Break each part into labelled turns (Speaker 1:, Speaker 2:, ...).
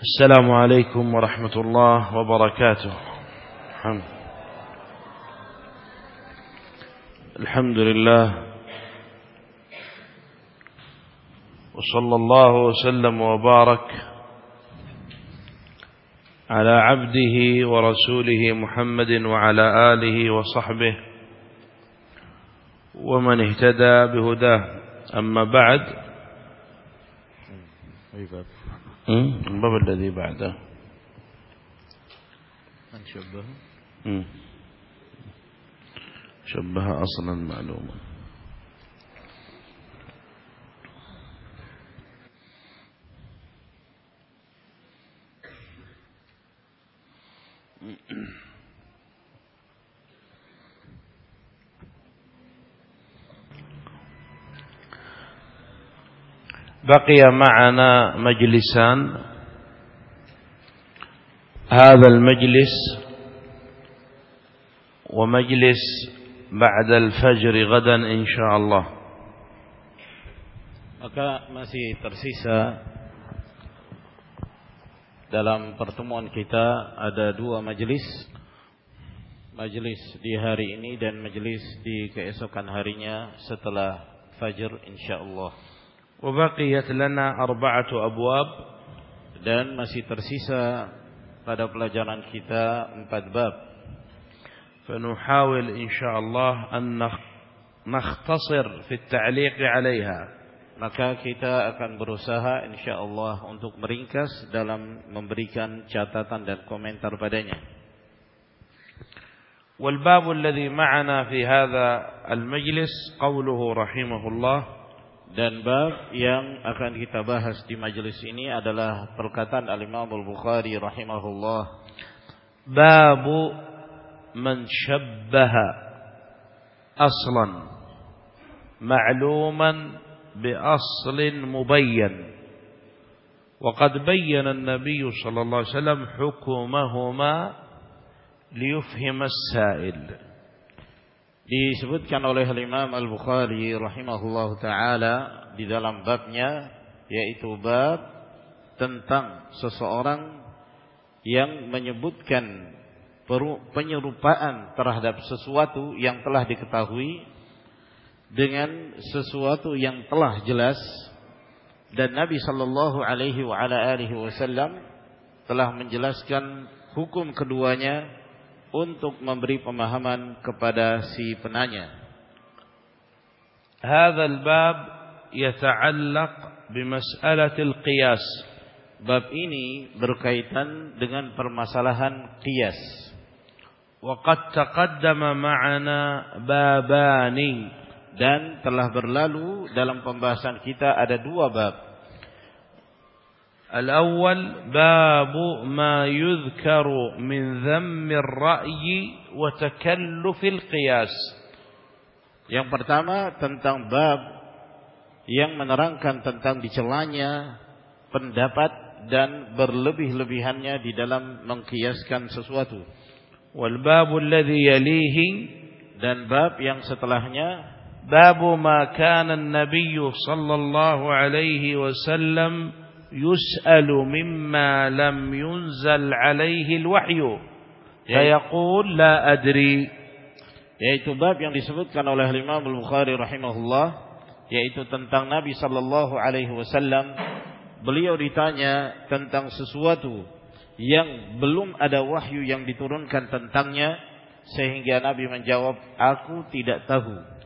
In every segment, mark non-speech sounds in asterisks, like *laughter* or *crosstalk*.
Speaker 1: السلام عليكم ورحمة الله وبركاته. الحمد. لله. وصلى الله وسلم وبارك على عبده ورسوله محمد وعلى آله وصحبه ومن اهتدى بهداه. أما بعد. الباب الذي بعده.
Speaker 2: من شبه؟
Speaker 1: شبه أصلا معلوما. *clears throat* بقي معنا مجلسان هذا المجلس ومجلس بعد الفجر غدا إن شاء الله
Speaker 2: maka masih tersisa dalam pertemuan kita ada dua majelis majelis di hari ini dan majelis di keesokan harinya setelah fajar insyaallah
Speaker 1: وبقيت لنا أربعة أبواب
Speaker 2: dan masih tersisa pada pelajaran kita empat bab
Speaker 1: فنحاول إن شاء الله أن نختصر في التعليق عليها
Speaker 2: maka kita akan berusaha insyaallah untuk meringkas dalam memberikan catatan dan komentar padanya
Speaker 1: والباب الذي معنا في هذا المجلس قوله رحمه الله
Speaker 2: dan bab yang akan kita bahas di majelis ini adalah perkataan Al-Imam Al-Bukhari rahimahullah
Speaker 1: باب من شبه أصلا معلوما بأصل مبين وقد بين النبي صلى الله عليه وسلم حكمهما ليفهم السائل
Speaker 2: disebutkan oleh Imam Al-Bukhari rahimahullahu taala di dalam babnya yaitu bab tentang seseorang yang menyebutkan penyerupaan terhadap sesuatu yang telah diketahui dengan sesuatu yang telah jelas. Dan Nabi sallallahu alaihi wa ala alihi wasallam telah menjelaskan hukum keduanya untuk memberi pemahaman kepada si penanya.
Speaker 1: Hadzal bab yata'allaq bimas'alatil qiyas.
Speaker 2: Bab ini berkaitan dengan permasalahan qiyas.
Speaker 1: Waqad taqaddama ma'ana babani
Speaker 2: dan telah berlalu dalam pembahasan kita ada dua bab.
Speaker 1: الأول باب ما يذكر من ذم الرأي وتكلف القياس
Speaker 2: Yang pertama tentang bab yang menerangkan tentang dicelanya pendapat dan berlebih-lebihannya di dalam mengkiaskan sesuatu.
Speaker 1: والباب الذي يليه
Speaker 2: dan bab yang setelahnya
Speaker 1: باب ما كان النبي صلى الله عليه yus'alu مما lam yunzal alaihi الوحي. فيقول la adri
Speaker 2: yaitu bab yang disebutkan oleh Imam Al-Bukhari rahimahullah yaitu tentang Nabi sallallahu alaihi wasallam. Beliau ditanya tentang sesuatu yang belum ada wahyu yang diturunkan tentangnya sehingga Nabi menjawab aku tidak tahu.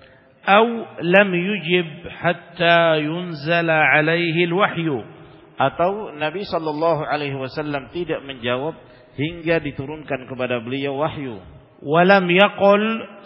Speaker 1: Atau lam yujib hatta yunzala alaihi alwahyu
Speaker 2: atau Nabi Shallallahu Alaihi Wasallam tidak menjawab hingga diturunkan kepada beliau wahyu.
Speaker 1: Walam yaqul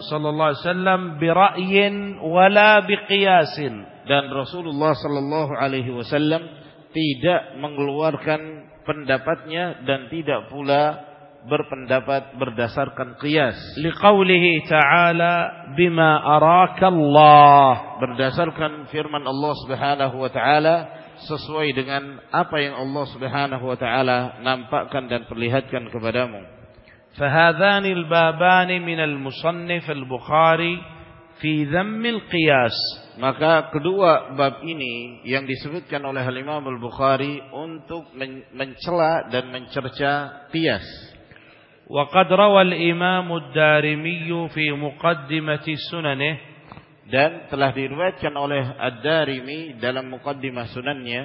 Speaker 1: Shallallahu Alaihi Wasallam bira'yin wala biqiyasin
Speaker 2: dan Rasulullah Shallallahu Alaihi Wasallam tidak mengeluarkan pendapatnya dan tidak pula berpendapat berdasarkan qiyas.
Speaker 1: Liqaulihi ta'ala bima araka Allah.
Speaker 2: Berdasarkan firman Allah Subhanahu wa taala sesuai dengan apa yang Allah Subhanahu wa taala nampakkan dan perlihatkan kepadamu.
Speaker 1: Fahadhani al-babani min al-musannif al-Bukhari fi dhamm al-qiyas.
Speaker 2: Maka kedua bab ini yang disebutkan oleh Imam Al-Bukhari untuk mencela dan mencerca qiyas.
Speaker 1: Wa qad rawal Imam ad-Darimi fi muqaddimati sunanihi
Speaker 2: dan telah diriwayatkan oleh Ad-Darimi dalam mukaddimah sunannya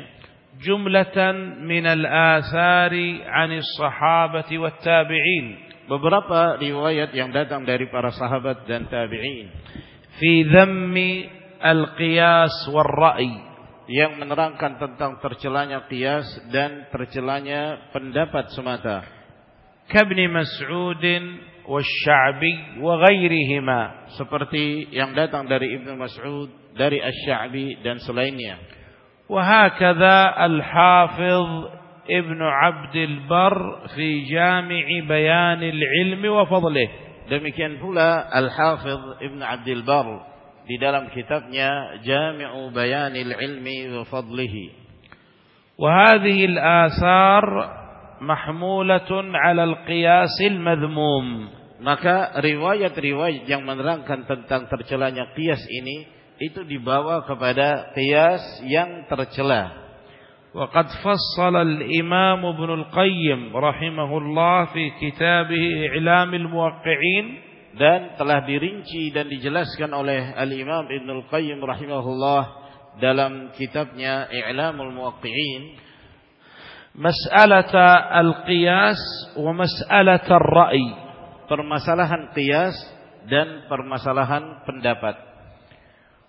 Speaker 1: jumlatan min al-athari 'an as-sahabati wat-tabi'in
Speaker 2: beberapa riwayat yang datang dari para sahabat dan tabi'in.
Speaker 1: Fi dhammi al-qiyas war-ra'i.
Speaker 2: Yang menerangkan tentang tercelanya qiyas dan tercelanya pendapat semata.
Speaker 1: Kabni Mas'ud والشعبي وغيرهما
Speaker 2: seperti yang datang dari Ibnu Mas'ud dari Asy-Sya'bi dan selainnya
Speaker 1: وهكذا الحافظ ابن عبد البر في جامع بيان العلم وفضله
Speaker 2: demikian pula al-Hafiz ibn abd al-bar di dalam kitabnya Jami'u bayanil ilmi wa Fadlihi
Speaker 1: wa hadhihi al-athar محمولة على القياس المذموم
Speaker 2: maka riwayat-riwayat yang menerangkan tentang tercelanya qiyas ini itu dibawa kepada qiyas yang tercela
Speaker 1: وقد فصل الإمام ابن القيم رحمه الله في كتابه إعلام الموقعين
Speaker 2: dan telah dirinci dan dijelaskan oleh Al-Imam Ibn Al-Qayyim rahimahullah dalam kitabnya I'lamul Muwaqqi'in
Speaker 1: masalah al-qiyas wa rai,
Speaker 2: Permasalahan qiyas dan permasalahan pendapat.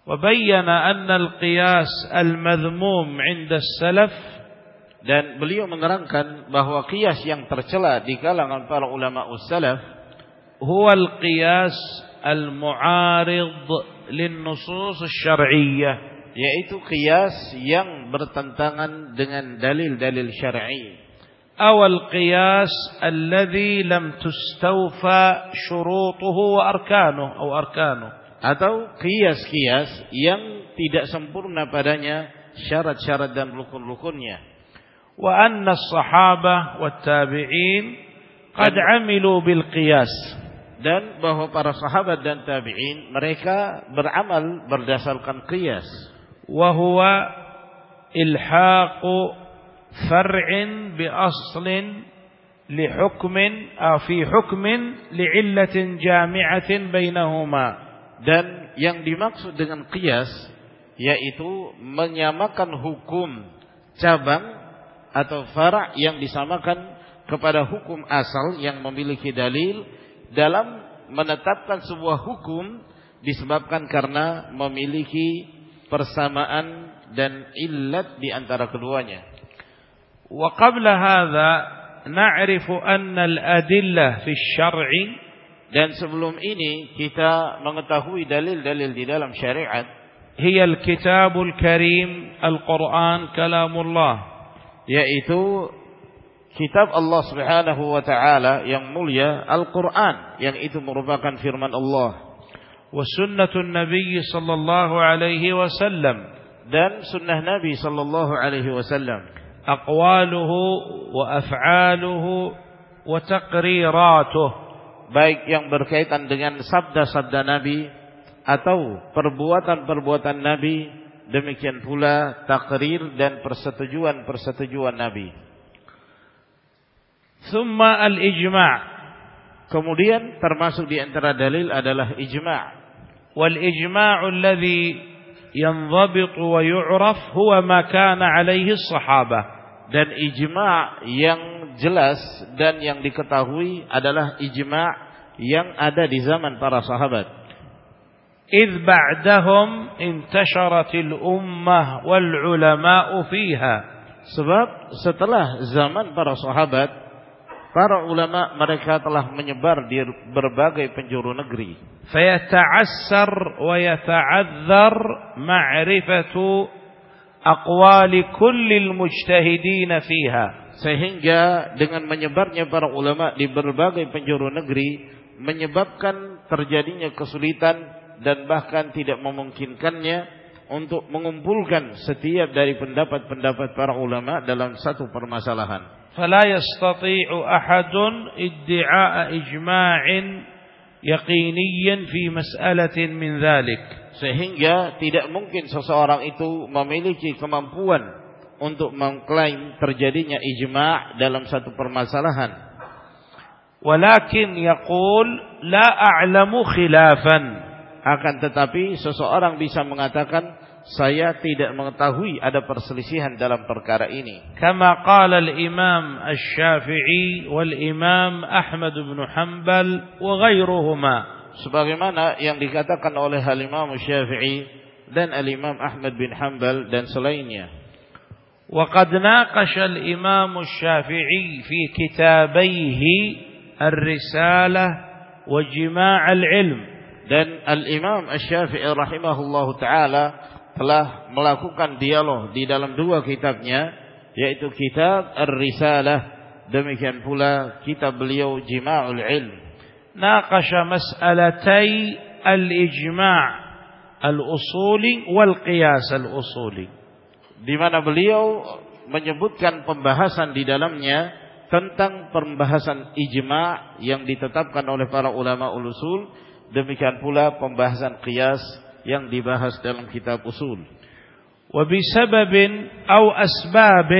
Speaker 1: Wa أن anna al-qiyas al-madhmum 'inda salaf.
Speaker 2: dan beliau menerangkan bahwa qiyas yang tercela di kalangan para ulama salaf
Speaker 1: huwa al-qiyas al-mu'arid lin-nusus asy-syar'iyyah
Speaker 2: yaitu qiyas yang bertentangan dengan dalil-dalil syar'i.
Speaker 1: Awal qiyas alladhi lam tustawfa syurutuhu wa arkanuh atau arkanuh.
Speaker 2: Atau qiyas-qiyas yang tidak sempurna padanya syarat-syarat dan rukun-rukunnya.
Speaker 1: Wa anna as-sahabah wa tabi'in qad amilu bil qiyas
Speaker 2: dan bahwa para sahabat dan tabi'in mereka beramal berdasarkan qiyas.
Speaker 1: وهو الحاق فرع بأصل لحكم أو في حكم لعلة جامعة بينهما.
Speaker 2: dan yang dimaksud dengan kias, yaitu menyamakan hukum cabang atau fara yang disamakan kepada hukum asal yang memiliki dalil dalam menetapkan sebuah hukum disebabkan karena memiliki persamaan dan illat di antara keduanya.
Speaker 1: Wa qabla hadha na'rifu anna al-adillah fi syar'i.
Speaker 2: Dan sebelum ini kita mengetahui dalil-dalil di dalam syariat.
Speaker 1: Hiya al-kitabul karim al-Qur'an kalamullah.
Speaker 2: Yaitu kitab Allah Subhanahu wa taala yang mulia Al-Qur'an yang itu merupakan firman Allah
Speaker 1: wa النبي صلى sallallahu alaihi wasallam.
Speaker 2: Dan sunnah nabi sallallahu alaihi wasallam.
Speaker 1: Aqwaluhu wa af'aluhu wa taqriratuh.
Speaker 2: Baik yang berkaitan dengan sabda-sabda nabi atau perbuatan-perbuatan nabi demikian pula takrir dan persetujuan-persetujuan nabi.
Speaker 1: Thumma al-ijma'
Speaker 2: Kemudian termasuk di antara dalil adalah ijma'
Speaker 1: والإجماع الذي ينضبط ويعرف هو ما كان عليه الصحابة
Speaker 2: dan ijma' yang jelas dan yang diketahui adalah ijma' yang ada di zaman para sahabat.
Speaker 1: إذ بعدهم انتشرت الأمة والعلماء فيها.
Speaker 2: Sebab setelah zaman para sahabat, Para ulama mereka telah menyebar di berbagai penjuru negeri.
Speaker 1: Fayata'assar wa yata'adzar ma'rifatu aqwali kullil mujtahidina fiha.
Speaker 2: Sehingga dengan menyebarnya para ulama di berbagai penjuru negeri menyebabkan terjadinya kesulitan dan bahkan tidak memungkinkannya untuk mengumpulkan setiap dari pendapat-pendapat para ulama dalam satu permasalahan.
Speaker 1: فلا يستطيع أحد ادعاء إجماع يقينيا في مسألة من ذلك
Speaker 2: sehingga tidak mungkin seseorang itu memiliki kemampuan untuk mengklaim terjadinya ijma' dalam satu permasalahan.
Speaker 1: Walakin yaqul la a'lamu khilafan.
Speaker 2: Akan tetapi seseorang bisa mengatakan saya tidak mengetahui ada perselisihan dalam perkara ini.
Speaker 1: Kama qala al-Imam Asy-Syafi'i wal Imam Ahmad bin Hanbal wa ghairuhuma.
Speaker 2: Sebagaimana yang dikatakan oleh Al-Imam Syafi'i dan Al-Imam Ahmad bin Hanbal dan selainnya.
Speaker 1: وقد ناقش الإمام الشافعي في كتابيه الرسالة وجماع العلم
Speaker 2: dan Al-Imam Asy-Syafi'i rahimahullahu taala telah melakukan dialog di dalam dua kitabnya yaitu kitab Ar-Risalah. Demikian pula kitab beliau Jima'ul Ilm.
Speaker 1: Naqasha mas'alatai al-ijma' al-usuli wal qiyas al-usuli.
Speaker 2: Di mana beliau menyebutkan pembahasan di dalamnya tentang pembahasan ijma' yang ditetapkan oleh para ulama usul demikian pula pembahasan qiyas yang dibahas dalam kitab usul.
Speaker 1: وبسبب أو أسباب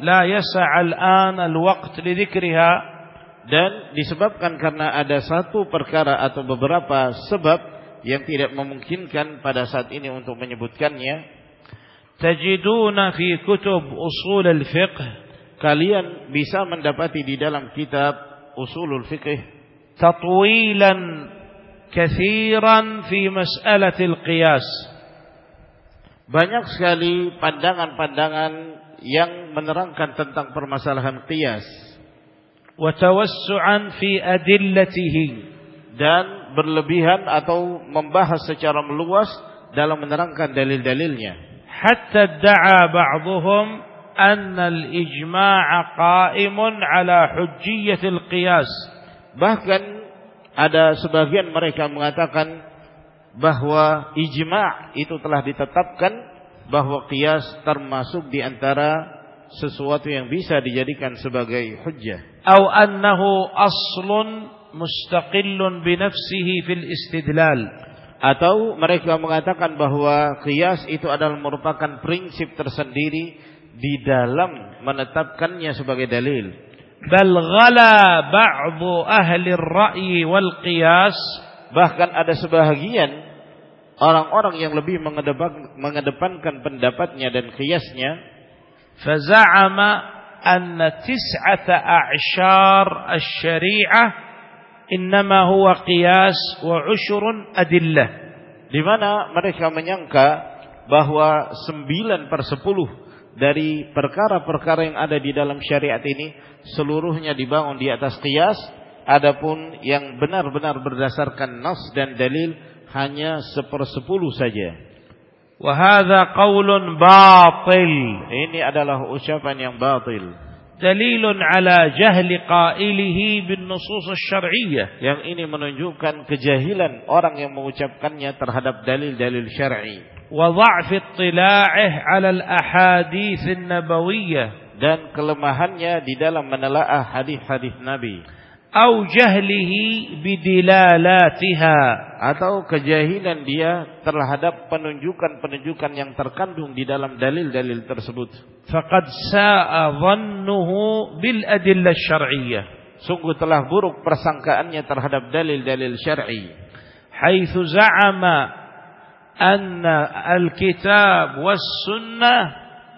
Speaker 1: لا يسع الآن الوقت لذكرها
Speaker 2: dan disebabkan karena ada satu perkara atau beberapa sebab yang tidak memungkinkan pada saat ini untuk menyebutkannya
Speaker 1: tajiduna fi kutub usul al-fiqh
Speaker 2: kalian bisa mendapati di dalam kitab usulul fiqh
Speaker 1: tatwilan كثيرا في مسألة القياس
Speaker 2: Banyak sekali pandangan-pandangan yang menerangkan tentang permasalahan qiyas.
Speaker 1: Wa tawassu'an fi adillatihi
Speaker 2: dan berlebihan atau membahas secara meluas dalam menerangkan dalil-dalilnya.
Speaker 1: Hatta da'a ba'dhum anna al-ijma'a qa'imun ala hujjiyatil qiyas.
Speaker 2: Bahkan ada sebagian mereka mengatakan bahwa ijma' itu telah ditetapkan bahwa qiyas termasuk di antara sesuatu yang bisa dijadikan sebagai hujjah.
Speaker 1: Atau annahu aslun mustaqillun bi nafsihi fil istidlal.
Speaker 2: Atau mereka mengatakan bahwa qiyas itu adalah merupakan prinsip tersendiri di dalam menetapkannya sebagai dalil.
Speaker 1: Bal ghala ba'du ahli ar-ra'yi wal qiyas.
Speaker 2: Bahkan ada sebahagian orang-orang yang lebih mengedepankan pendapatnya dan qiyasnya.
Speaker 1: Faza'ama anna tis'ata a'shar asy-syari'ah innama huwa qiyas wa ushrun adillah.
Speaker 2: Di mana mereka menyangka bahwa 9 per 10 dari perkara-perkara yang ada di dalam syariat ini seluruhnya dibangun di atas qiyas. Adapun yang benar-benar berdasarkan nas dan dalil hanya sepersepuluh saja.
Speaker 1: Wahada qaulun batil.
Speaker 2: Ini adalah ucapan yang batil.
Speaker 1: Dalilun ala jahli qailihi bin nusus syar'iyyah.
Speaker 2: Yang ini menunjukkan kejahilan orang yang mengucapkannya terhadap dalil-dalil syar'i.
Speaker 1: wa dha'f ittila'ih ala al-ahadits an-nabawiyyah
Speaker 2: dan kelemahannya di dalam menelaah hadis-hadis Nabi.
Speaker 1: Au jahlihi bidilalatiha.
Speaker 2: Atau kejahilan dia terhadap penunjukan-penunjukan yang terkandung di dalam dalil-dalil tersebut.
Speaker 1: Faqad sa'a dhannuhu bil adillah syar'iyyah.
Speaker 2: Sungguh telah buruk persangkaannya terhadap dalil-dalil syar'i.
Speaker 1: Haitsu za'ama anna al-kitab was sunnah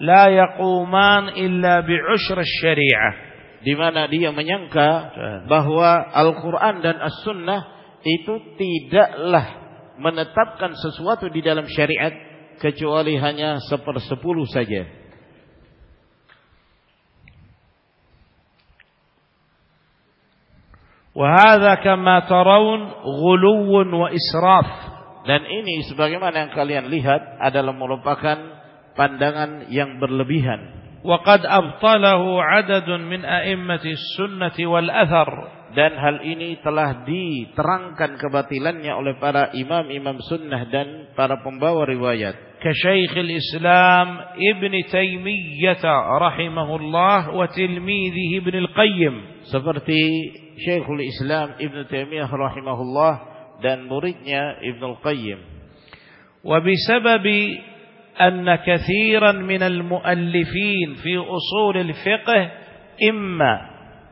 Speaker 1: la yaquman illa bi'usyr syariah
Speaker 2: di mana dia menyangka bahwa Al-Qur'an dan As-Sunnah itu tidaklah menetapkan sesuatu di dalam syariat kecuali hanya sepersepuluh saja.
Speaker 1: وهذا كما ترون غلو وإسراف
Speaker 2: dan ini sebagaimana yang kalian lihat adalah merupakan pandangan yang berlebihan.
Speaker 1: وقد أبطله عدد من أئمة السنة والأثر
Speaker 2: dan hal ini telah diterangkan kebatilannya oleh para imam-imam sunnah dan para pembawa riwayat.
Speaker 1: كشيخ الإسلام ابن تيمية رحمه الله وتلميذه ابن القيم
Speaker 2: seperti Syekhul Islam Ibn Taimiyah rahimahullah dan muridnya Ibnul Qayyim.
Speaker 1: Wabisababi anna kathiran minal muallifin fi usul al-fiqh imma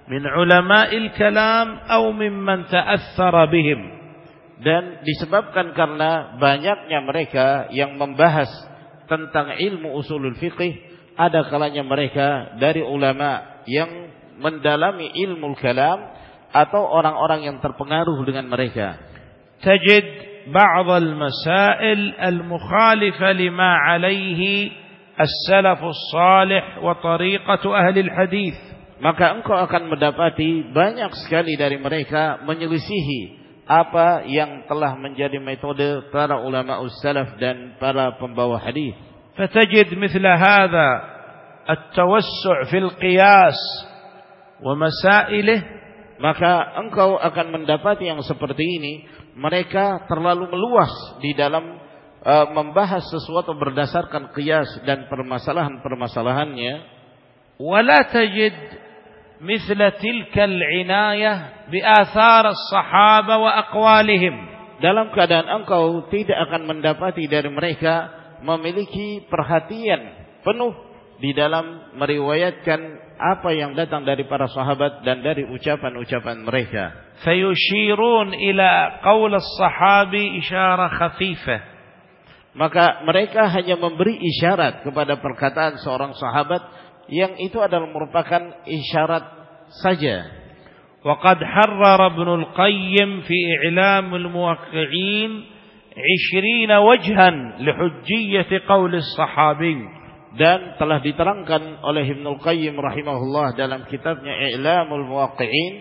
Speaker 1: min ulama'il kalam au mimman ta'athara bihim.
Speaker 2: Dan disebabkan karena banyaknya mereka yang membahas tentang ilmu usulul fiqh ada kalanya mereka dari ulama yang mendalami ilmu kalam atau orang-orang yang terpengaruh dengan mereka
Speaker 1: تجد بعض المسائل المخالفة لما عليه السلف الصالح وطريقة أهل الحديث
Speaker 2: maka engkau akan mendapati banyak sekali dari mereka menyelisihi apa yang telah menjadi metode para ulama salaf dan para pembawa hadis.
Speaker 1: فتجد مثل هذا التوسع في القياس ومسائله
Speaker 2: maka engkau akan mendapati yang seperti ini mereka terlalu meluas di dalam uh, membahas sesuatu berdasarkan qiyas dan permasalahan-permasalahannya
Speaker 1: ولا تجد مثل تلك العناية بآثار الصحابة وأقوالهم
Speaker 2: dalam keadaan engkau tidak akan mendapati dari mereka memiliki perhatian penuh di dalam meriwayatkan apa yang datang dari para sahabat dan dari ucapan-ucapan mereka.
Speaker 1: فيشيرون إلى قول الصحابي إشارة خفيفة
Speaker 2: Maka mereka hanya memberi isyarat kepada perkataan seorang sahabat yang itu adalah merupakan isyarat saja.
Speaker 1: وقد حرر ابن القيم في إعلام الموقعين عشرين وجها لحجية قول الصحابي
Speaker 2: dan telah diterangkan oleh Ibnu Qayyim rahimahullah dalam kitabnya I'lamul Muwaqqi'in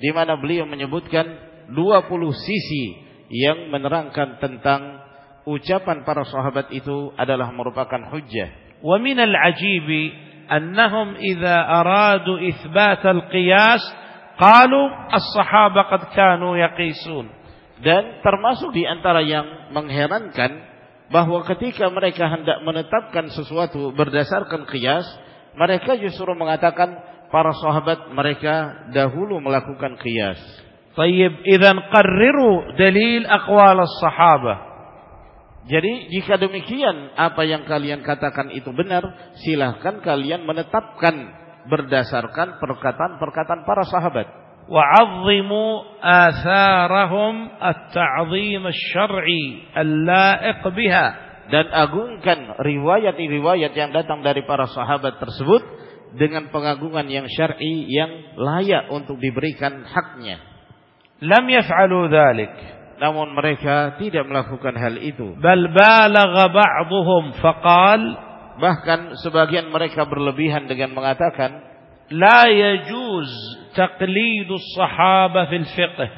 Speaker 2: di mana beliau menyebutkan 20 sisi yang menerangkan tentang ucapan para sahabat itu adalah merupakan hujjah.
Speaker 1: Wa minal ajibi annahum idza aradu itsbat al-qiyas qalu as-sahaba qad kanu yaqisun.
Speaker 2: Dan termasuk di antara yang mengherankan bahwa ketika mereka hendak menetapkan sesuatu berdasarkan kias, mereka justru mengatakan para sahabat mereka dahulu melakukan kias.
Speaker 1: Tayyib, idzan qarriru dalil aqwal as-sahabah.
Speaker 2: Jadi jika demikian apa yang kalian katakan itu benar, silahkan kalian menetapkan berdasarkan perkataan-perkataan para sahabat.
Speaker 1: وعظموا آثارهم التعظيم الشرعي اللائق بها
Speaker 2: dan agungkan riwayat-riwayat yang datang dari para sahabat tersebut dengan pengagungan yang syar'i yang layak untuk diberikan haknya.
Speaker 1: لم يفعلوا ذلك
Speaker 2: Namun mereka tidak melakukan hal itu.
Speaker 1: بل بالغ بعضهم فقال
Speaker 2: Bahkan sebagian mereka berlebihan dengan mengatakan
Speaker 1: لا يجوز تقليد الصحابة في الفقه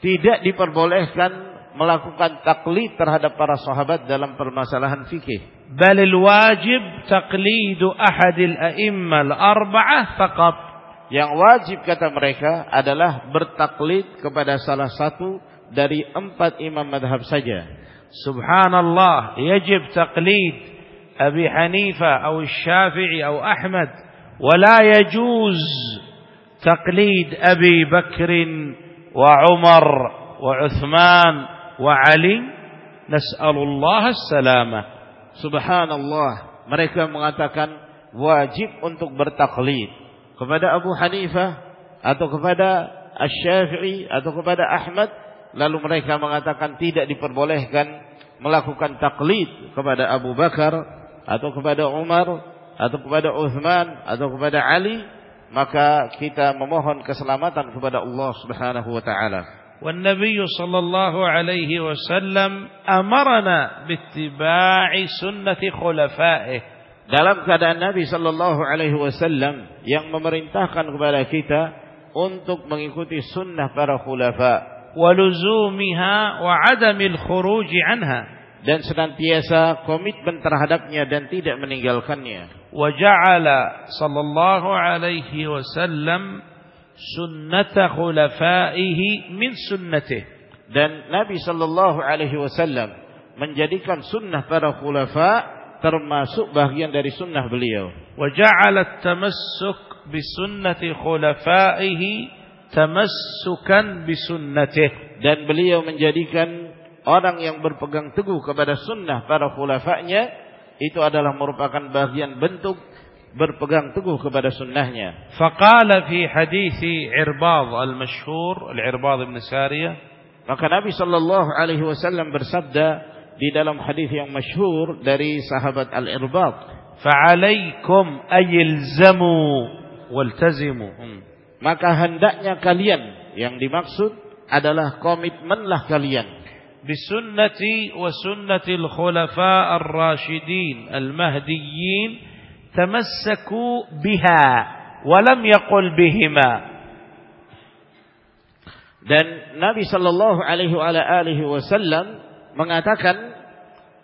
Speaker 2: tidak diperbolehkan melakukan taklid terhadap para sahabat dalam permasalahan fikih.
Speaker 1: بل الواجب تقليد أحد الأئمة الأربعة فقط
Speaker 2: Yang wajib kata mereka adalah bertaklid kepada salah satu dari empat imam madhab saja.
Speaker 1: سبحان الله يجب تقليد أبي حنيفة أو الشافعي أو أحمد ولا يجوز تقليد أبي بكر وعمر وعثمان وعلي نسأل الله السلامة
Speaker 2: Subhanallah, mereka mengatakan wajib untuk bertaklid kepada Abu Hanifah atau kepada Asy-Syafi'i atau kepada Ahmad, lalu mereka mengatakan tidak diperbolehkan melakukan taklid kepada Abu Bakar atau kepada Umar atau kepada Uthman atau kepada Ali, maka kita memohon keselamatan kepada Allah Subhanahu wa taala.
Speaker 1: والنبي صلى الله عليه وسلم أمرنا باتباع سنة خلفائه
Speaker 2: Dalam keadaan Nabi sallallahu alaihi wasallam yang memerintahkan kepada kita untuk mengikuti sunnah para khulafa
Speaker 1: ولزومها وعدم الخروج عنها
Speaker 2: dan senantiasa komitmen terhadapnya dan tidak meninggalkannya.
Speaker 1: Wa ja'ala sallallahu alaihi wasallam sunnata khulafaihi min sunnatih.
Speaker 2: Dan Nabi sallallahu alaihi wasallam menjadikan sunnah para khulafa termasuk bagian dari sunnah beliau.
Speaker 1: Wa ja'ala tamassuk bi sunnati khulafaihi tamassukan bi sunnatih.
Speaker 2: Dan beliau menjadikan orang yang berpegang teguh kepada sunnah para khulafa'nya itu adalah merupakan bagian bentuk berpegang teguh kepada sunnahnya.
Speaker 1: Faqala fi hadis Irbad al-masyhur, al-Irbad bin Sariyah,
Speaker 2: maka Nabi sallallahu alaihi wasallam bersabda di dalam hadis yang masyhur dari sahabat Al-Irbad,
Speaker 1: "Fa'alaikum ayilzamu waltazimu." Hmm.
Speaker 2: Maka hendaknya kalian yang dimaksud adalah komitmenlah kalian
Speaker 1: بسنتي وسنة الخلفاء الراشدين المهديين تمسكوا بها ولم يقل بهما
Speaker 2: dan Nabi Shallallahu Alaihi Wasallam mengatakan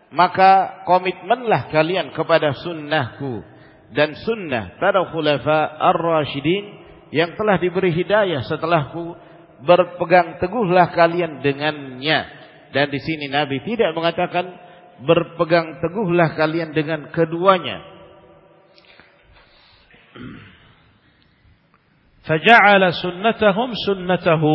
Speaker 2: maka komitmenlah kalian kepada sunnahku dan sunnah para khulafa ar-rasyidin yang telah diberi hidayah setelahku berpegang teguhlah kalian dengannya dan di sini Nabi tidak mengatakan berpegang teguhlah kalian dengan keduanya
Speaker 1: Faja'ala sunnatahum sunnatahu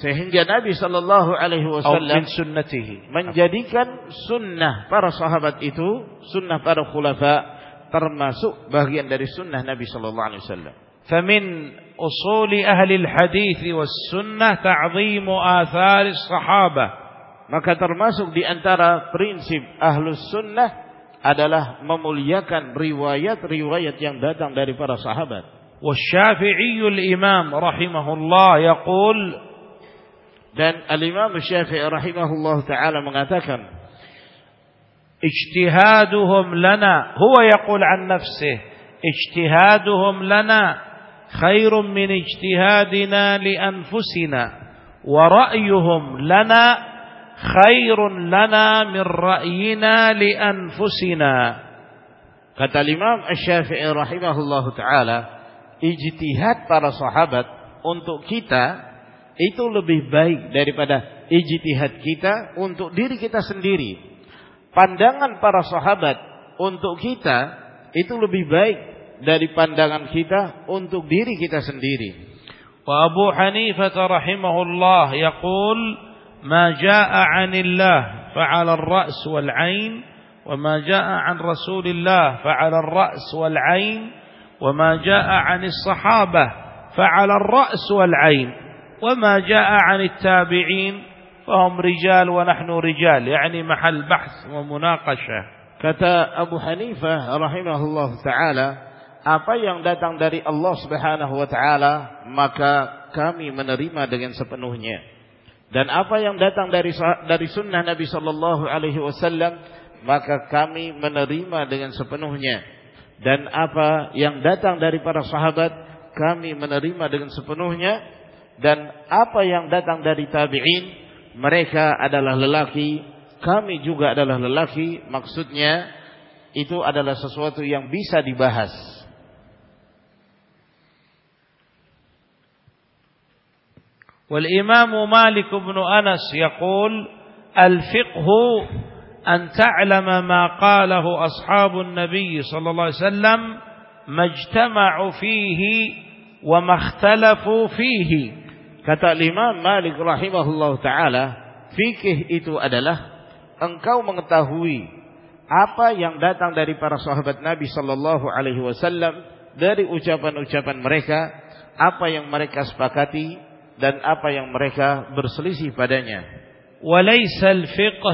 Speaker 2: sehingga Nabi sallallahu alaihi wasallam
Speaker 1: sunnatihi
Speaker 2: menjadikan sunnah para sahabat itu sunnah para khulafa termasuk bagian dari sunnah Nabi sallallahu alaihi wasallam.
Speaker 1: فمن أصول أهل الحديث والسنة تعظيم آثار الصحابة
Speaker 2: maka termasuk di antara prinsip ahlus sunnah adalah memuliakan riwayat-riwayat yang datang dari para sahabat.
Speaker 1: والشافعي الإمام رحمه الله يقول
Speaker 2: dan al-Imam Syafi'i rahimahullah taala mengatakan
Speaker 1: اجتهادهم لنا هو يقول عن نفسه اجتهادهم لنا خير من اجتهادنا لأنفسنا ورأيهم لنا khairun lana min ra'yina li anfusina.
Speaker 2: Kata Imam Asy-Syafi'i rahimahullahu taala, ijtihad para sahabat untuk kita itu lebih baik daripada ijtihad kita untuk diri kita sendiri. Pandangan para sahabat untuk kita itu lebih baik dari pandangan kita untuk diri kita sendiri.
Speaker 1: Wa Abu Hanifah rahimahullah yaqul ما جاء عن الله فعلى الرأس والعين وما جاء عن رسول الله فعلى الرأس والعين وما جاء عن الصحابة فعلى الرأس والعين وما جاء عن التابعين فهم رجال ونحن رجال يعني محل بحث ومناقشة.
Speaker 2: Kata Abu Hanifah rahimahullah ta'ala apa yang datang dari Allah subhanahu wa ta'ala maka kami menerima dengan sepenuhnya. Dan apa yang datang dari dari sunnah Nabi sallallahu alaihi wasallam maka kami menerima dengan sepenuhnya. Dan apa yang datang dari para sahabat kami menerima dengan sepenuhnya. Dan apa yang datang dari tabi'in mereka adalah lelaki kami juga adalah lelaki. Maksudnya itu adalah sesuatu yang bisa dibahas
Speaker 1: والإمام مالك بن أنس يقول الفقه أن تعلم ما قاله أصحاب النبي صلى الله عليه وسلم ما اجتمعوا فيه وما اختلفوا فيه
Speaker 2: kata Imam Malik rahimahullah taala fikih itu adalah engkau mengetahui apa yang datang dari para sahabat Nabi sallallahu alaihi wasallam dari ucapan-ucapan mereka apa yang mereka sepakati dan apa yang mereka berselisih padanya.
Speaker 1: Walaysa al-fiqh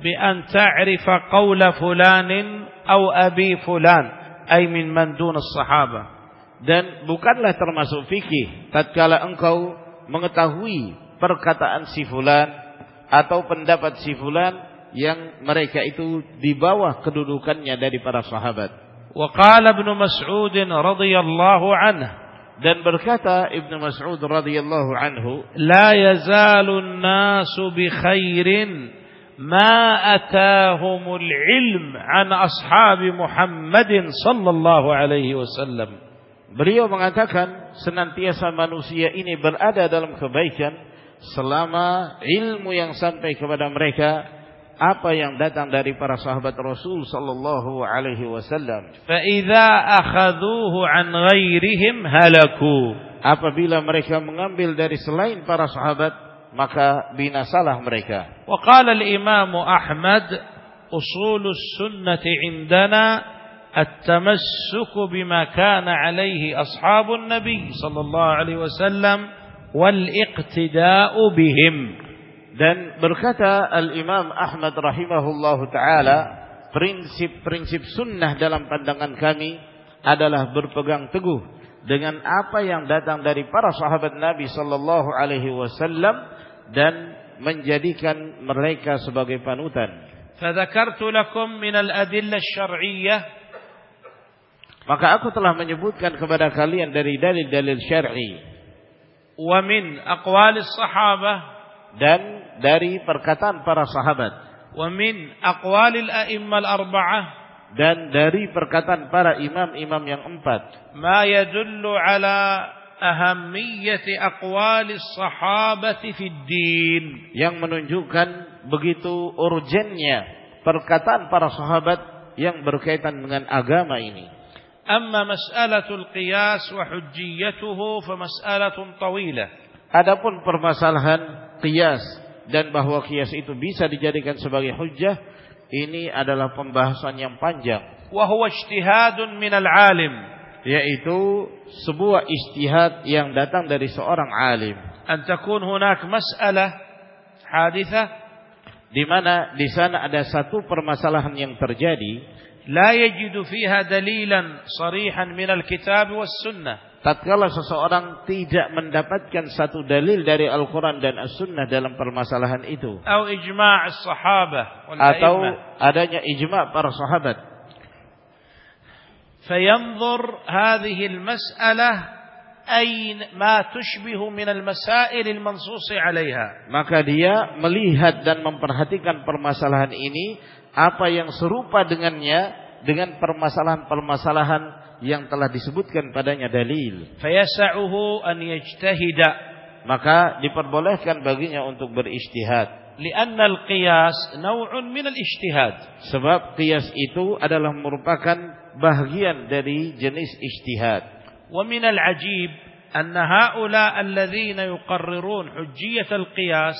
Speaker 1: bi an ta'rifa qawla fulanin aw abi fulan ay min man dun as-sahaba.
Speaker 2: Dan bukanlah termasuk fikih tatkala engkau mengetahui perkataan si fulan atau pendapat si fulan yang mereka itu di bawah kedudukannya dari para sahabat.
Speaker 1: Wa qala Ibnu Mas'ud radhiyallahu anhu
Speaker 2: dan berkata Ibnu Mas'ud radhiyallahu anhu
Speaker 1: la yazalun nasu bi khairin ma atahumul ilm an ashabi Muhammadin sallallahu alaihi wasallam.
Speaker 2: Beliau mengatakan senantiasa manusia ini berada dalam kebaikan selama ilmu yang sampai kepada mereka apa yang datang dari para sahabat Rasul sallallahu alaihi wasallam.
Speaker 1: Fa idza akhadhuhu an ghairihim halaku.
Speaker 2: Apabila mereka mengambil dari selain para sahabat maka binasalah mereka.
Speaker 1: وقال الإمام أحمد أصول السنة عندنا التمسك بما كان عليه أصحاب النبي صلى الله عليه وسلم والاقتداء بهم
Speaker 2: Dan berkata Al-Imam Ahmad rahimahullahu taala, prinsip-prinsip sunnah dalam pandangan kami adalah berpegang teguh dengan apa yang datang dari para sahabat Nabi sallallahu alaihi wasallam dan menjadikan mereka sebagai panutan.
Speaker 1: فذكرت لكم من الأدلة الشرعية
Speaker 2: Maka aku telah menyebutkan kepada kalian dari dalil-dalil syar'i
Speaker 1: ومن أقوال الصحابة
Speaker 2: dan dari perkataan para sahabat.
Speaker 1: Wa min aqwalil a'immal arba'ah
Speaker 2: dan dari perkataan para imam-imam yang empat.
Speaker 1: Ma yadullu ala ahammiyati aqwalis sahabati fid din
Speaker 2: yang menunjukkan begitu urgennya perkataan para sahabat yang berkaitan dengan agama ini.
Speaker 1: Amma mas'alatul qiyas wa hujjiyatuhu fa mas'alatun tawilah.
Speaker 2: Adapun permasalahan kias dan bahwa kias itu bisa dijadikan sebagai hujjah ini adalah pembahasan yang panjang.
Speaker 1: Wahyu istihadun min minal alim
Speaker 2: yaitu sebuah istihad yang datang dari seorang alim.
Speaker 1: Antakun hunaq mas'alah haditha,
Speaker 2: di mana di sana ada satu permasalahan yang terjadi
Speaker 1: la yajidu fiha dalilan sarihan min al-kitab was sunnah
Speaker 2: tatkala seseorang tidak mendapatkan satu dalil dari Al-Qur'an dan As-Sunnah dalam permasalahan itu.
Speaker 1: Atau ijma' sahabah
Speaker 2: atau adanya ijma' para sahabat.
Speaker 1: Fayanzur hadhihi al-mas'alah ain ma tushbihu min al-masail al-mansus 'alayha.
Speaker 2: Maka dia melihat dan memperhatikan permasalahan ini apa yang serupa dengannya dengan permasalahan-permasalahan yang telah disebutkan padanya dalil.
Speaker 1: Fayasa'uhu an yajtahida.
Speaker 2: Maka diperbolehkan baginya untuk
Speaker 1: berijtihad. Lianna qiyas min al-ijtihad.
Speaker 2: Sebab qiyas itu adalah merupakan bagian dari jenis ijtihad.
Speaker 1: Wa min al-ajib anna ha'ula alladhina yuqarrirun hujjiyat al-qiyas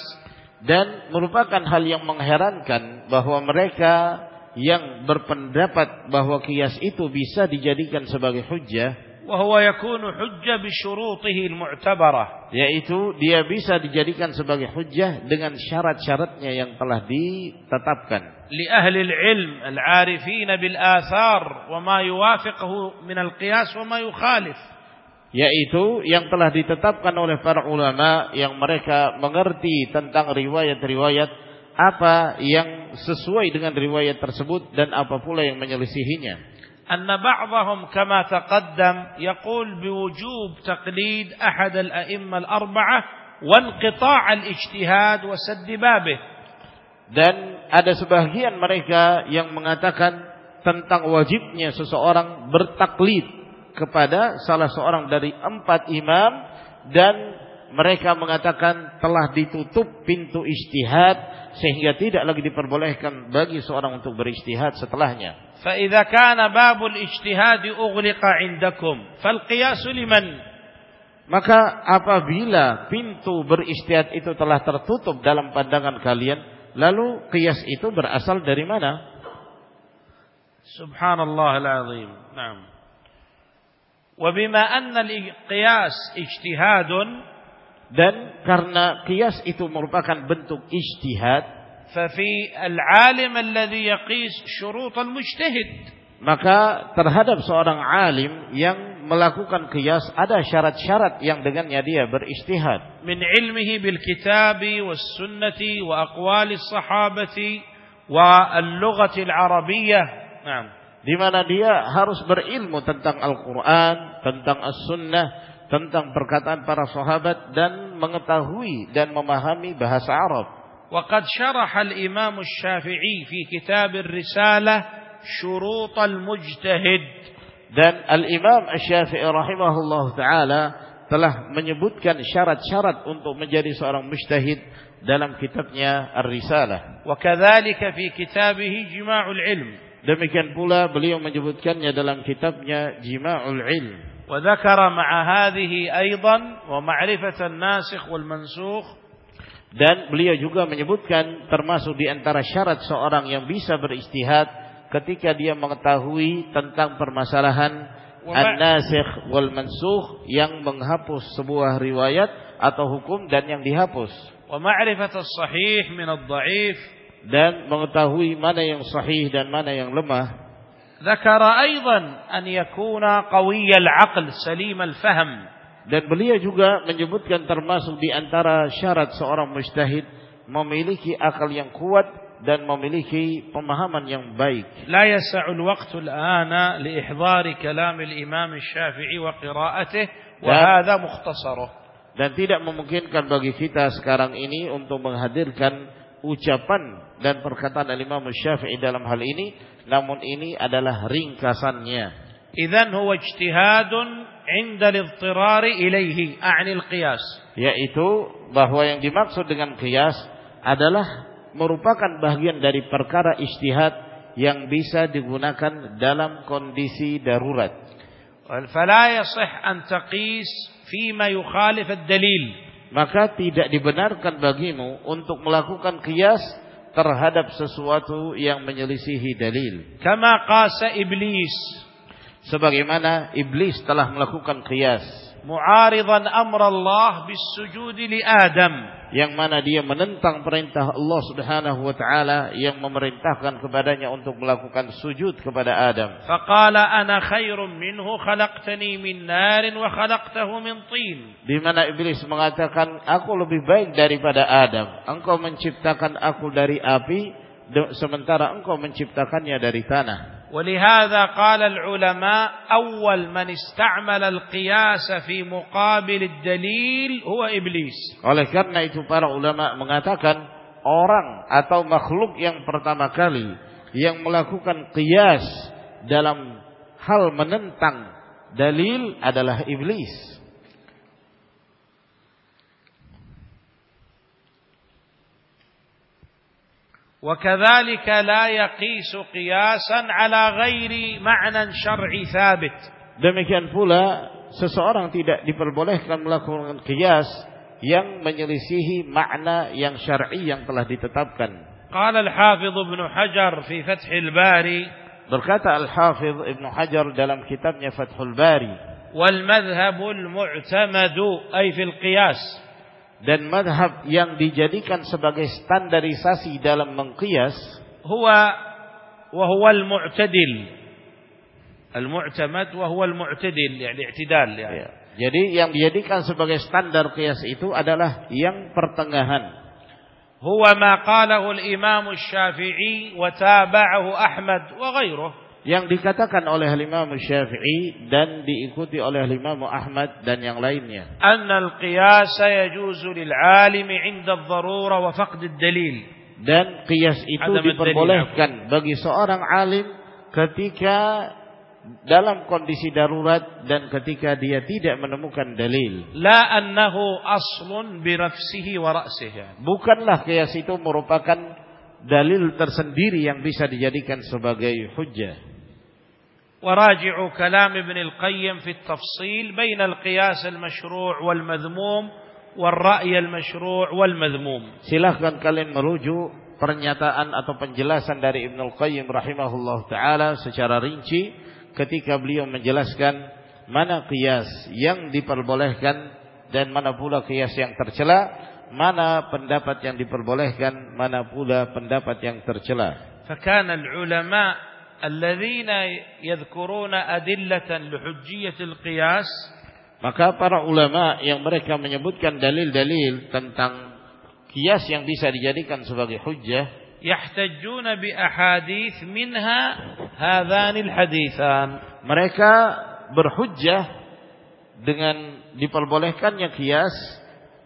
Speaker 2: dan merupakan hal yang mengherankan bahwa mereka yang berpendapat bahwa kias itu bisa dijadikan sebagai hujjah
Speaker 1: وهو يكون حجة بشروطه المعتبرة
Speaker 2: yaitu dia bisa dijadikan sebagai hujjah dengan syarat-syaratnya yang telah ditetapkan
Speaker 1: لأهل العلم العارفين بالآثار وما يوافقه من القياس وما يخالف
Speaker 2: yaitu yang telah ditetapkan oleh para ulama yang mereka mengerti tentang riwayat-riwayat apa yang sesuai dengan riwayat tersebut dan apa pula yang menyelisihinya
Speaker 1: أن بعضهم كما تقدم يقول بوجوب تقليد أحد الأئمة الأربعة وانقطاع الاجتهاد وسد بابه
Speaker 2: dan ada sebagian mereka yang mengatakan tentang wajibnya seseorang bertaklid kepada salah seorang dari empat imam dan mereka mengatakan telah ditutup pintu istihad sehingga tidak lagi diperbolehkan bagi seorang untuk beristihad setelahnya.
Speaker 1: فإذا كان باب الاجتهاد أغلق عندكم فالقياس لمن
Speaker 2: Maka apabila pintu beristihad itu telah tertutup dalam pandangan kalian, lalu qiyas itu berasal dari mana?
Speaker 1: سبحان الله العظيم نعم وبما أن القياس اجتهاد
Speaker 2: Dan karena qiyas itu merupakan bentuk ijtihad,
Speaker 1: ففي العالم الذي يقيس شروط المجتهد
Speaker 2: maka terhadap seorang alim yang melakukan qiyas ada syarat-syarat yang dengannya dia beristihad.
Speaker 1: من علمه بالكتاب والسنة وأقوال الصحابة واللغة العربية نعم
Speaker 2: di mana dia harus berilmu tentang Al-Quran, tentang As-Sunnah, tentang perkataan para sahabat dan mengetahui dan memahami bahasa Arab.
Speaker 1: Waqad syaraha al-Imam Asy-Syafi'i fi kitab Ar-Risalah syurut al-mujtahid
Speaker 2: dan al-Imam Asy-Syafi'i rahimahullah taala telah menyebutkan syarat-syarat untuk menjadi seorang mujtahid dalam kitabnya Ar-Risalah.
Speaker 1: Wa kadzalika fi kitabih Jima'ul Ilm.
Speaker 2: Demikian pula beliau menyebutkannya dalam kitabnya Jima'ul Ilm.
Speaker 1: وذكر مع هذه أيضا ومعرفة الناسخ والمنسوخ
Speaker 2: Dan beliau juga menyebutkan termasuk di antara syarat seorang yang bisa beristihad ketika dia mengetahui tentang permasalahan an-nasikh wal mansukh yang menghapus sebuah riwayat atau hukum dan yang dihapus.
Speaker 1: Wa ma'rifat as-sahih min ad-dha'if
Speaker 2: dan mengetahui mana yang sahih dan mana yang lemah.
Speaker 1: ذكر أيضا أن يكون قوي العقل سليم الفهم
Speaker 2: dan beliau juga menyebutkan termasuk di antara syarat seorang mujtahid memiliki akal yang kuat dan memiliki pemahaman yang baik.
Speaker 1: لا يسع الوقت الآن لإحضار كلام الإمام الشافعي وقراءته وهذا مختصره.
Speaker 2: Dan tidak memungkinkan bagi kita sekarang ini untuk menghadirkan ucapan dan perkataan Imam Syafi'i dalam hal ini, namun ini adalah ringkasannya.
Speaker 1: إذن هو اجتهاد عند الاضطرار إليه أعني القياس
Speaker 2: yaitu bahwa yang dimaksud dengan qiyas adalah merupakan bagian dari perkara ijtihad yang bisa digunakan dalam kondisi darurat.
Speaker 1: فلا يصح أن تقيس فيما يخالف الدليل
Speaker 2: maka tidak dibenarkan bagimu untuk melakukan qiyas terhadap sesuatu yang menyelisihi dalil.
Speaker 1: Kama qasa iblis
Speaker 2: sebagaimana iblis telah melakukan qiyas
Speaker 1: mu'aridan amr Allah bis sujud li Adam
Speaker 2: yang mana dia menentang perintah Allah Subhanahu wa taala yang memerintahkan kepadanya untuk melakukan sujud kepada Adam.
Speaker 1: Faqala ana khairum minhu khalaqtani min narin wa khalaqtahu min tin.
Speaker 2: Di mana iblis mengatakan aku lebih baik daripada Adam. Engkau menciptakan aku dari api sementara engkau menciptakannya dari tanah.
Speaker 1: ولهذا قال العلماء أول من استعمل القياس في مقابل الدليل هو إبليس
Speaker 2: oleh karena itu para ulama mengatakan orang atau makhluk yang pertama kali yang melakukan qiyas dalam hal menentang dalil adalah iblis
Speaker 1: وكذلك لا يقيس قياسا على غير معنى شرعي ثابت
Speaker 2: demikian pula seseorang tidak diperbolehkan melakukan qiyas yang menyelisihi makna yang syar'i yang telah ditetapkan
Speaker 1: قال الحافظ ابن حجر في فتح الباري
Speaker 2: berkata Al-Hafiz Ibn Hajar dalam kitabnya Fathul Bari
Speaker 1: والمذهب المعتمد أي في القياس
Speaker 2: dan madhab yang dijadikan sebagai standarisasi dalam mengkias
Speaker 1: huwa wa huwa al-mu'tadil al-mu'tamad wa huwa al-mu'tadil yani i'tidal yani.
Speaker 2: ya. Jadi yang dijadikan sebagai standar kias itu adalah yang pertengahan.
Speaker 1: Huwa ma qalahu al-Imam Asy-Syafi'i wa taba'ahu Ahmad wa ghairuhu
Speaker 2: yang dikatakan oleh Imam Syafi'i dan diikuti oleh Imam Ahmad dan yang lainnya.
Speaker 1: Anna al-qiyas yajuzu lil 'alim 'inda ad-darura wa faqd ad-dalil.
Speaker 2: Dan qiyas itu diperbolehkan bagi seorang alim ketika dalam kondisi darurat dan ketika dia tidak menemukan dalil.
Speaker 1: La annahu aslun bi nafsihi wa ra'sihi.
Speaker 2: Bukanlah qiyas itu merupakan dalil tersendiri yang bisa dijadikan sebagai hujjah.
Speaker 1: وراجعوا كلام ابن القيم في التفصيل بين القياس المشروع والمذموم والرأي المشروع والمذموم
Speaker 2: silahkan kalian merujuk pernyataan atau penjelasan dari Ibnu Qayyim rahimahullah taala secara rinci ketika beliau menjelaskan mana qiyas yang diperbolehkan dan mana pula qiyas yang tercela, mana pendapat yang diperbolehkan, mana pula pendapat yang tercela.
Speaker 1: فكان العلماء الذين يذكرون أدلة لحجية القياس
Speaker 2: maka para ulama yang mereka menyebutkan dalil-dalil tentang kias yang bisa dijadikan sebagai hujjah
Speaker 1: يحتجون بأحاديث منها هذان الحديثان
Speaker 2: mereka berhujjah dengan diperbolehkannya kias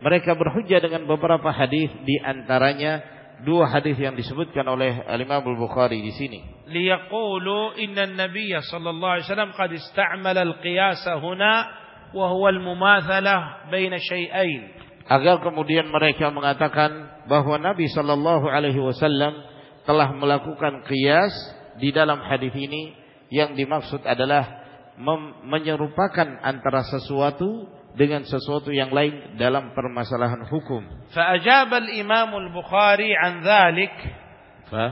Speaker 2: mereka berhujjah dengan beberapa hadis di antaranya dua hadis yang disebutkan oleh Imam Al-Bukhari di sini.
Speaker 1: Liyaqulu inna an-nabiy sallallahu alaihi wasallam qad istamala al-qiyas huna wa huwa al-mumathalah baina syai'ain.
Speaker 2: Agar kemudian mereka mengatakan bahwa Nabi sallallahu alaihi wasallam telah melakukan qiyas di dalam hadis ini yang dimaksud adalah menyerupakan antara sesuatu dengan sesuatu yang lain dalam permasalahan hukum.
Speaker 1: فأجاب الإمام البخاري عن ذلك
Speaker 2: Fa?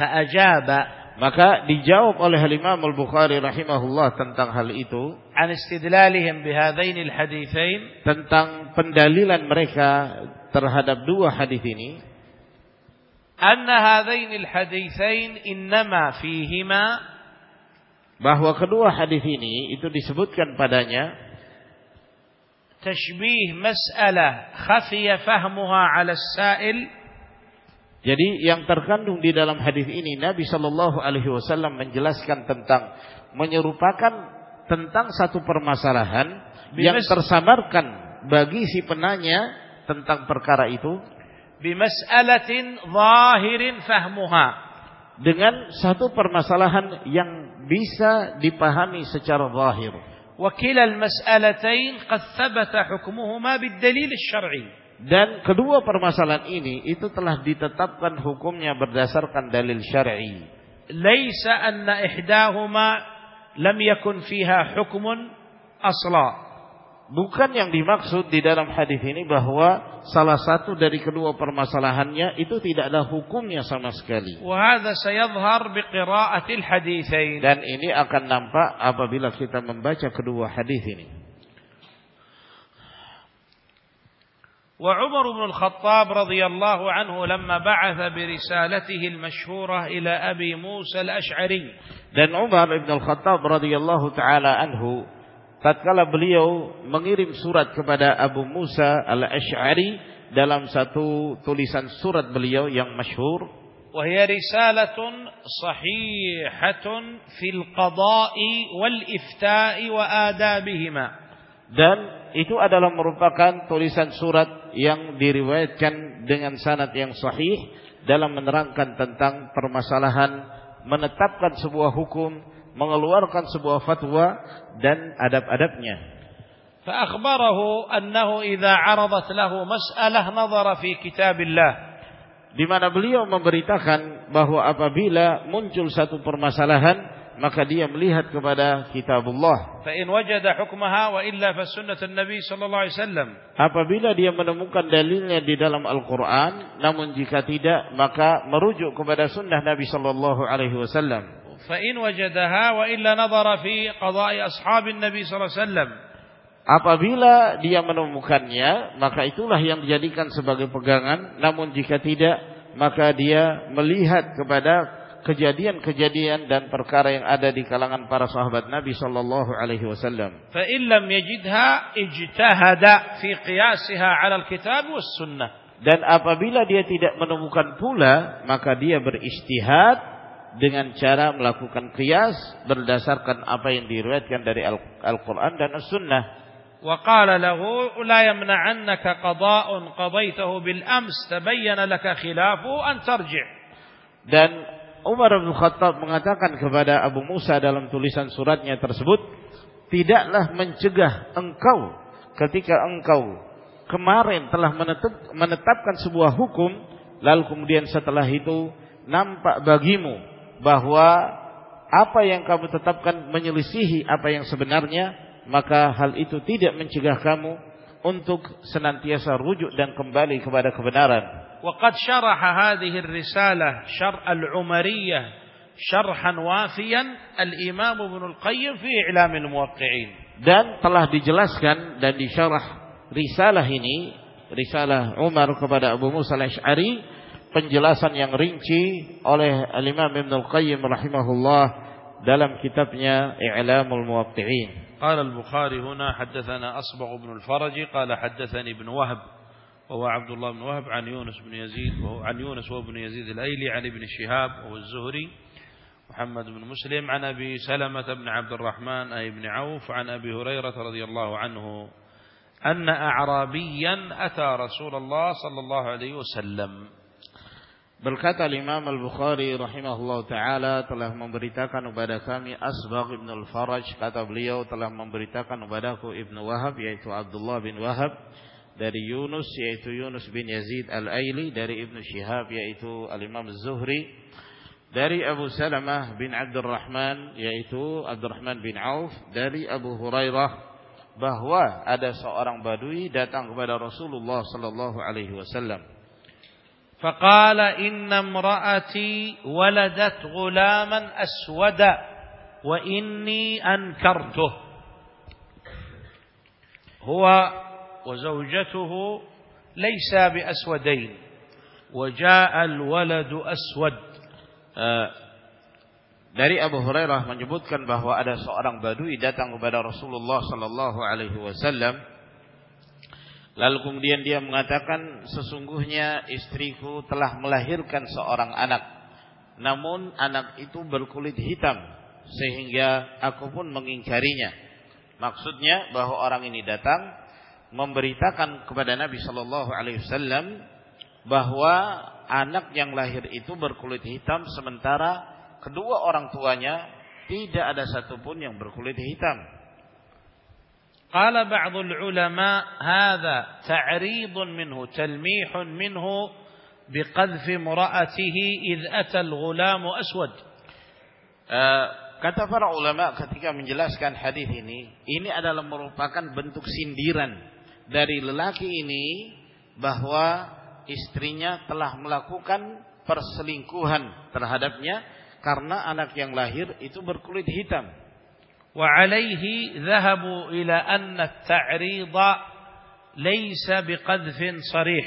Speaker 1: فأجاب
Speaker 2: Maka dijawab oleh Imam Al-Bukhari rahimahullah tentang hal itu,
Speaker 1: عن استدلالهم بهذين الحديثين
Speaker 2: tentang pendalilan mereka terhadap dua hadis ini,
Speaker 1: أن هذين الحديثين إنما فيهما
Speaker 2: bahwa kedua hadis ini itu disebutkan padanya
Speaker 1: tashbih masala khafiya fahmuha 'ala as-sa'il
Speaker 2: jadi yang terkandung di dalam hadis ini Nabi Shallallahu alaihi wasallam menjelaskan tentang menyerupakan tentang satu permasalahan yang tersamarkan bagi si penanya tentang perkara itu
Speaker 1: bimas'alatin zahirin fahmuha.
Speaker 2: dengan satu permasalahan yang bisa dipahami secara zahir.
Speaker 1: وكلا المسألتين قد ثبت حكمهما بالدليل الشرعي
Speaker 2: Dan kedua permasalahan ini itu telah ditetapkan hukumnya berdasarkan dalil syar'i.
Speaker 1: ليس أن إحداهما لم يكن فيها حكم أصلا
Speaker 2: Bukan yang dimaksud di dalam hadis ini bahwa salah satu dari kedua permasalahannya itu tidak ada hukumnya sama sekali.
Speaker 1: وهذا سيظهر بقراءة الحديثين
Speaker 2: Dan ini akan nampak apabila kita membaca kedua hadis ini.
Speaker 1: وعمر بن الخطاب رضي الله عنه لما بعث برسالته المشهورة إلى أبي موسى الأشعري
Speaker 2: Dan Umar bin Al-Khattab radhiyallahu taala anhu tatkala beliau mengirim surat kepada Abu Musa Al-Asy'ari dalam satu tulisan surat beliau yang masyhur
Speaker 1: وهي رسالة صحيحة في القضاء والإفتاء وآدابهما
Speaker 2: dan itu adalah merupakan tulisan surat yang diriwayatkan dengan sanad yang sahih dalam menerangkan tentang permasalahan menetapkan sebuah hukum, mengeluarkan sebuah fatwa dan adab-adabnya.
Speaker 1: فأخبره أنه إذا عرضت له مسألة نظر في كتاب الله
Speaker 2: Di mana beliau memberitakan bahwa apabila muncul satu permasalahan, maka dia melihat kepada kitabullah.
Speaker 1: فإن وجد حكمها وإلا فسنة النبي صلى الله عليه وسلم
Speaker 2: Apabila dia menemukan dalilnya di dalam Al-Quran, namun jika tidak, maka merujuk kepada sunnah Nabi Sallallahu Alaihi Wasallam.
Speaker 1: فإن وجدها وإلا نظر في قضاء أصحاب النبي صلى الله عليه وسلم
Speaker 2: Apabila dia menemukannya, maka itulah yang dijadikan sebagai pegangan. Namun jika tidak, maka dia melihat kepada kejadian-kejadian dan perkara yang ada di kalangan para sahabat Nabi Sallallahu Alaihi Wasallam.
Speaker 1: فإن لم يجدها اجتهد في قياسها على الكتاب والسنة
Speaker 2: Dan apabila dia tidak menemukan pula, maka dia beristihad dengan cara melakukan kias berdasarkan apa yang diriwayatkan dari Al-Qur'an dan As-Sunnah.
Speaker 1: Wa qala lahu la yamna'annaka qada'un bil ams tabayyana laka khilafu an.
Speaker 2: Dan Umar bin Khattab mengatakan kepada Abu Musa dalam tulisan suratnya tersebut, tidaklah mencegah engkau ketika engkau kemarin telah menetapkan sebuah hukum lalu kemudian setelah itu nampak bagimu bahwa apa yang kamu tetapkan menyelisihi apa yang sebenarnya, maka hal itu tidak mencegah kamu untuk senantiasa rujuk dan kembali kepada kebenaran.
Speaker 1: وقد شرح هذه الرسالة شرح العمرية شرحا وافيا الإمام ابن القيم في إعلام الموقعين
Speaker 2: dan telah dijelaskan dan disyarah risalah ini risalah Umar kepada Abu Musa al-Ash'ari penjelasan yang rinci oleh Al-Imam Ibn Al-Qayyim rahimahullah dalam kitabnya I'lamul Muwaqqi'in
Speaker 1: قال البخاري هنا حدثنا أصبغ بن الفرج قال حدثني ابن وهب وهو عبد الله بن وهب عن يونس بن يزيد وهو عن يونس وهو بن يزيد الأيلي عن ابن شهاب وهو الزهري محمد بن مسلم عن أبي سلمة بن عبد الرحمن أي بن عوف عن أبي هريرة رضي الله عنه أن أعرابيا أتى رسول الله صلى الله عليه وسلم.
Speaker 2: Berkata Imam Al-Bukhari rahimahullah taala telah memberitakan kepada kami Asbagh ibn Al-Faraj kata beliau telah memberitakan kepadaku Ibnu Wahab yaitu Abdullah bin Wahab dari Yunus yaitu Yunus bin Yazid Al-Aili dari Ibnu Shihab yaitu Al-Imam Az-Zuhri dari Abu Salamah bin Abdurrahman yaitu Abdurrahman bin Auf dari Abu Hurairah bahwa ada seorang badui datang kepada Rasulullah sallallahu alaihi wasallam.
Speaker 1: فقال إن امرأتي ولدت غلاما أسودا وإني أنكرته هو وزوجته ليس بأسودين وجاء الولد أسود
Speaker 2: dari Abu Hurairah menyebutkan bahwa ada seorang badui datang kepada Rasulullah sallallahu alaihi wasallam lalu kemudian dia mengatakan sesungguhnya istriku telah melahirkan seorang anak namun anak itu berkulit hitam sehingga aku pun mengingkarinya maksudnya bahwa orang ini datang memberitakan kepada Nabi sallallahu alaihi wasallam bahwa anak yang lahir itu berkulit hitam sementara kedua orang tuanya tidak ada satupun yang berkulit hitam.
Speaker 1: قال بعض العلماء هذا تعريض منه تلميح منه بقذف امرأته إذ أتى الغلام أسود
Speaker 2: kata para ulama ketika menjelaskan hadis ini ini adalah merupakan bentuk sindiran dari lelaki ini bahwa istrinya telah melakukan perselingkuhan terhadapnya karena anak yang lahir itu berkulit hitam.
Speaker 1: Wa alaihi dhahabu ila anna at-ta'rida laysa biqadfin sarih.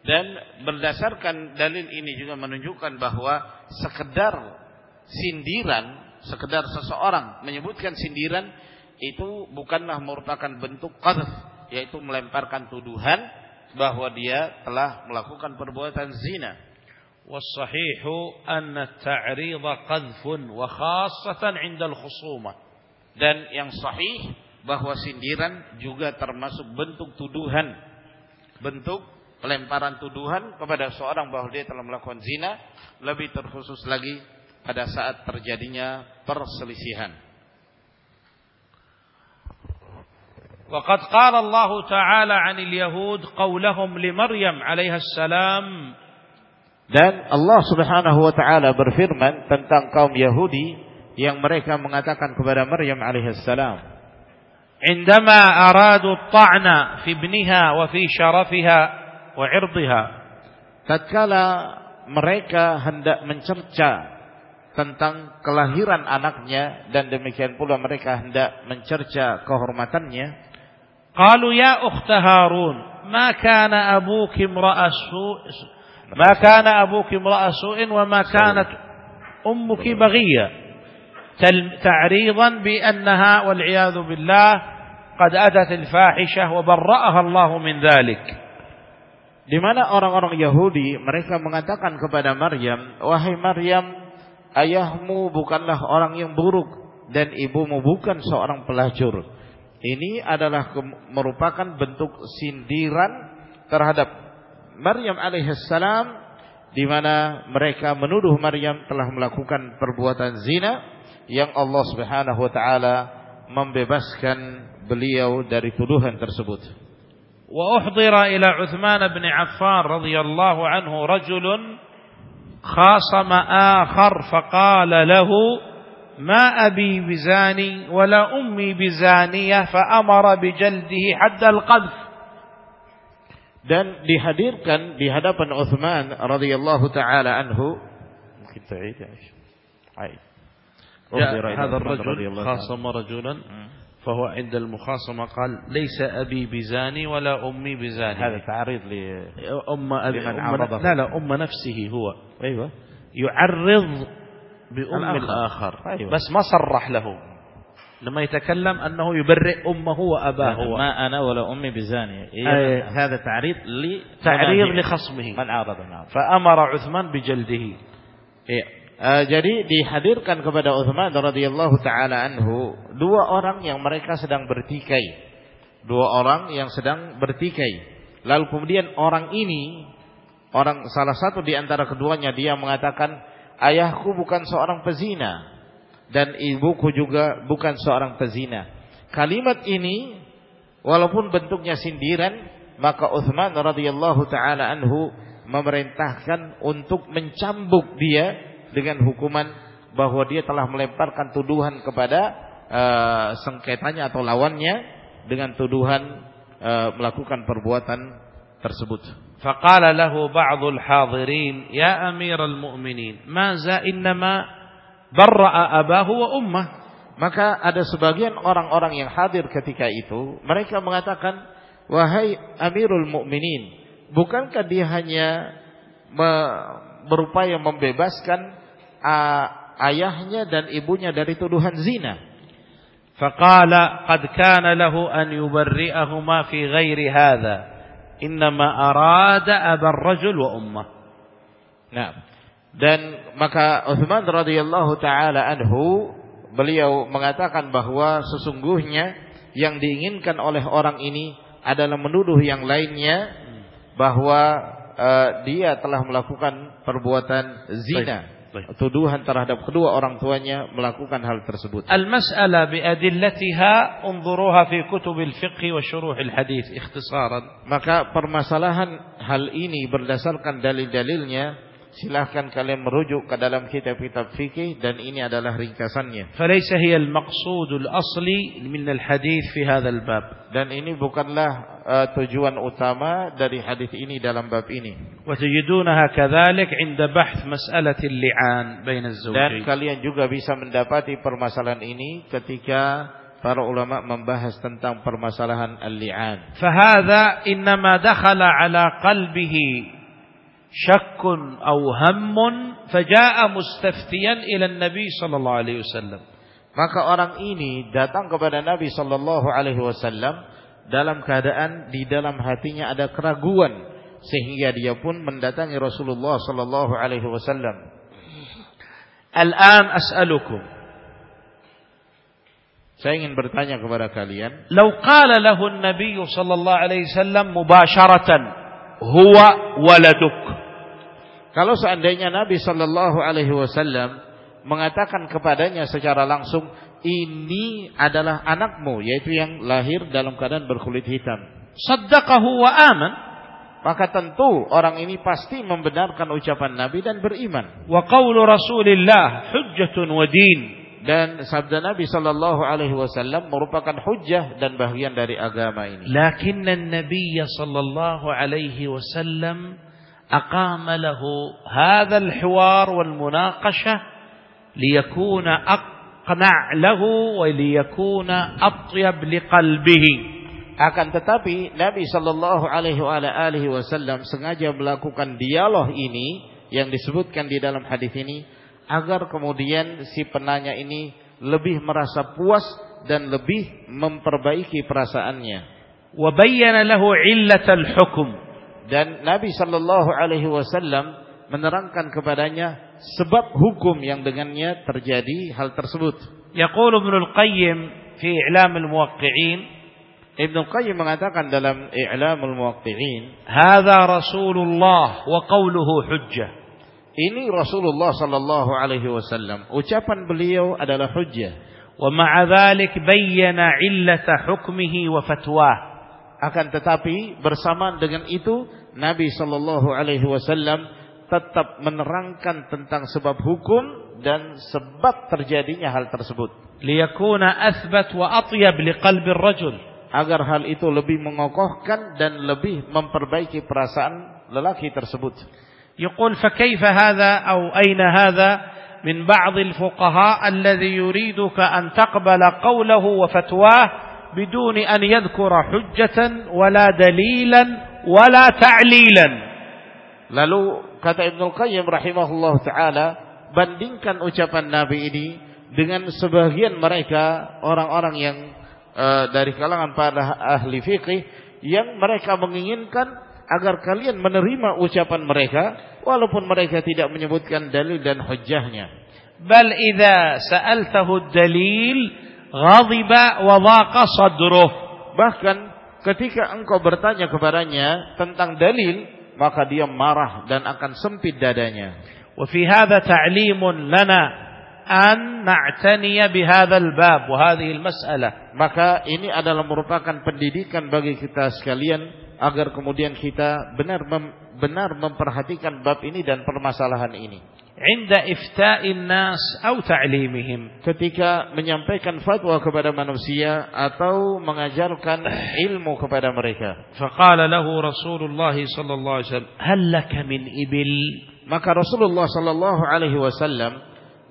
Speaker 2: Dan berdasarkan dalil ini juga menunjukkan bahwa sekedar sindiran, sekedar seseorang menyebutkan sindiran itu bukanlah merupakan bentuk qadf, yaitu melemparkan tuduhan bahwa dia telah melakukan perbuatan zina.
Speaker 1: والصحيح أن التعريض قذف وخاصة عند الخصومة
Speaker 2: dan yang sahih bahwa sindiran juga termasuk bentuk tuduhan. Bentuk pelemparan tuduhan kepada seorang bahwa dia telah melakukan zina. Lebih terkhusus lagi pada saat terjadinya perselisihan.
Speaker 1: وقد قال الله تعالى عن اليهود قولهم لمريم عليها السلام
Speaker 2: dan Allah Subhanahu wa taala berfirman tentang kaum Yahudi yang mereka mengatakan kepada Maryam alaihissalam
Speaker 1: عندما أرادوا الطعن في ابنها وفي شرفها وعرضها
Speaker 2: tatkala mereka hendak mencerca tentang kelahiran anaknya dan demikian pula mereka hendak mencerca kehormatannya
Speaker 1: قالوا يا أخت هارون ما كان أبوك امرأ سوء ما كان أبوك امرأ سوء وما كانت أمك بغية تعريضا بأنها والعياذ بالله قد أتت الفاحشة وبرأها الله من ذلك
Speaker 2: di mana orang-orang Yahudi mereka mengatakan kepada Maryam, "Wahai Maryam, ayahmu bukanlah orang yang buruk dan ibumu bukan seorang pelacur." Ini adalah merupakan bentuk sindiran terhadap Maryam alaihissalam di mana mereka menuduh Maryam telah melakukan perbuatan zina yang Allah Subhanahu wa taala membebaskan beliau dari tuduhan tersebut.
Speaker 1: وأحضر إلى عثمان بن عفان رضي الله عنه رجل خاصم آخر فقال له ما أبي بزاني ولا أمي بزانية فأمر بجلده حد القذف
Speaker 2: dan dihadirkan di hadapan Uthman radhiyallahu taala anhu mungkin ta'id ya
Speaker 1: هذا الرجل خاصم رجلا فهو عند المخاصمة قال ليس أبي بزاني ولا أمي بزاني.
Speaker 2: هذا تعريض ل
Speaker 1: أم أبي لا لا أم نفسه هو.
Speaker 2: أيوة.
Speaker 1: يعرض بأم الآخر, الآخر.
Speaker 2: أيوة.
Speaker 1: بس ما صرح له. لما يتكلم أنه يبرئ أمه وأباه
Speaker 2: ما أنا ولا أمي بزانية
Speaker 1: أي.
Speaker 2: هذا تعريض
Speaker 1: تعريض لخصمه.
Speaker 2: من عارض
Speaker 1: فأمر عثمان بجلده.
Speaker 2: iya. Uh, jadi dihadirkan kepada Uthman radhiyallahu taala anhu dua orang yang mereka sedang bertikai. Dua orang yang sedang bertikai. Lalu kemudian orang ini orang salah satu di antara keduanya dia mengatakan ayahku bukan seorang pezina dan ibuku juga bukan seorang pezina. Kalimat ini walaupun bentuknya sindiran, maka Uthman radhiyallahu taala anhu memerintahkan untuk mencambuk dia dengan hukuman bahwa dia telah melemparkan tuduhan kepada uh, sengketanya atau lawannya dengan tuduhan uh, melakukan perbuatan tersebut.
Speaker 1: Faqala lahu ba'dul hadirin, ya amiral mu'minin, maza innama barra'a abahu wa ummah.
Speaker 2: Maka ada sebagian orang-orang yang hadir ketika itu, mereka mengatakan, wahai amirul mu'minin, bukankah dia hanya me berupaya membebaskan uh, ayahnya dan ibunya dari tuduhan zina.
Speaker 1: Faqala qad kana lahu an yubarri'ahuma fi ghairi hadha. Innama arada abar rajul wa ummah.
Speaker 2: Nah, dan maka Uthman radhiyallahu taala anhu beliau mengatakan bahwa sesungguhnya yang diinginkan oleh orang ini adalah menuduh yang lainnya bahwa uh, dia telah melakukan perbuatan zina. Baik. Tuduhan terhadap kedua orang tuanya melakukan hal tersebut.
Speaker 1: Al-mas'ala biadillatiha unzuruha fi kutub al-fiqh wa syuruh al-hadis ikhtisaran.
Speaker 2: Maka permasalahan hal ini berdasarkan dalil-dalilnya silahkan kalian merujuk ke dalam kitab-kitab fikih dan ini adalah ringkasannya.
Speaker 1: فليس هي المقصود الأصلي من الحديث في هذا الباب.
Speaker 2: Dan ini bukanlah uh, tujuan utama dari hadis ini dalam bab ini.
Speaker 1: وتجدونها كذلك عند بحث مسألة اللعان بين
Speaker 2: Dan
Speaker 1: الزوجين.
Speaker 2: kalian juga bisa mendapati permasalahan ini ketika para ulama membahas tentang permasalahan al-li'an.
Speaker 1: فهذا إنما دخل على قلبه syakun aw hammun faja'a mustaftiyan ila Nabi sallallahu alaihi wasallam.
Speaker 2: Maka orang ini datang kepada Nabi sallallahu alaihi wasallam dalam keadaan di dalam hatinya ada keraguan sehingga dia pun mendatangi Rasulullah sallallahu alaihi wasallam.
Speaker 1: Al-an as'alukum.
Speaker 2: Saya ingin bertanya kepada kalian,
Speaker 1: law qala lahu an-nabiy sallallahu alaihi wasallam mubasharatan, huwa waladuk."
Speaker 2: Kalau seandainya Nabi Shallallahu Alaihi Wasallam mengatakan kepadanya secara langsung, ini adalah anakmu, yaitu yang lahir dalam keadaan berkulit hitam.
Speaker 1: Saddaqahu wa aman.
Speaker 2: Maka tentu orang ini pasti membenarkan ucapan Nabi dan beriman.
Speaker 1: Wa qawlu Rasulillah hujjatun wa din.
Speaker 2: Dan sabda Nabi sallallahu alaihi wasallam merupakan hujjah dan bagian dari agama ini.
Speaker 1: Lakinnan an-nabiy sallallahu alaihi wasallam أقام له هذا الحوار والمناقشة ليكون أقنع له وليكون أطيب لقلبه
Speaker 2: Akan tetapi Nabi sallallahu alaihi wasallam sengaja melakukan dialog ini yang disebutkan di dalam hadis ini agar kemudian si penanya ini lebih merasa puas dan lebih memperbaiki perasaannya.
Speaker 1: وبين له علة الحكم
Speaker 2: dan Nabi Shallallahu Alaihi Wasallam menerangkan kepadanya sebab hukum yang dengannya terjadi hal tersebut.
Speaker 1: Yaqul Ibn Al-Qayyim fi I'lam Al-Muwaqqi'in
Speaker 2: Ibn Al-Qayyim mengatakan dalam I'lam Al-Muwaqqi'in
Speaker 1: Hadha Rasulullah wa qawluhu hujjah.
Speaker 2: Ini Rasulullah sallallahu alaihi wasallam. Ucapan beliau adalah hujjah.
Speaker 1: Wa ma'a dhalik bayyana 'illata hukmihi wa fatwah
Speaker 2: Akan tetapi bersamaan dengan itu Nabi sallallahu alaihi wasallam tetap menerangkan tentang sebab hukum dan sebab terjadinya hal tersebut
Speaker 1: ليكون أثبت وأطيب لقلب الرجل
Speaker 2: agar hal itu lebih mengokohkan dan lebih memperbaiki perasaan lelaki tersebut.
Speaker 1: يقول فكيف هذا أو أين هذا من بعض الفقهاء الذي يريدك أن تقبل قوله وفتواه بدون أن يذكر حجة ولا دليلا ولا تعليلا
Speaker 2: Lalu kata Ibnu Qayyim rahimahullah taala, bandingkan ucapan Nabi ini dengan sebagian mereka orang-orang yang uh, dari kalangan para ahli fikih yang mereka menginginkan agar kalian menerima ucapan mereka walaupun mereka tidak menyebutkan dalil dan hujjahnya.
Speaker 1: بل إذا سألته ghadiba wa dhaqa sadruh.
Speaker 2: Bahkan ketika engkau bertanya kepadanya tentang dalil, maka dia marah dan akan sempit dadanya.
Speaker 1: Wa fi hadha ta'limun lana an na'taniya bihadzal bab wa hadhihi masalah
Speaker 2: Maka ini adalah merupakan pendidikan bagi kita sekalian agar kemudian kita benar mem benar memperhatikan bab ini dan permasalahan ini
Speaker 1: inda ifta'in nas au ta'limihim.
Speaker 2: Ketika menyampaikan fatwa kepada manusia atau mengajarkan ilmu kepada mereka.
Speaker 1: Faqala lahu Rasulullah sallallahu alaihi wasallam hal lak min ibil?
Speaker 2: Maka Rasulullah sallallahu alaihi wasallam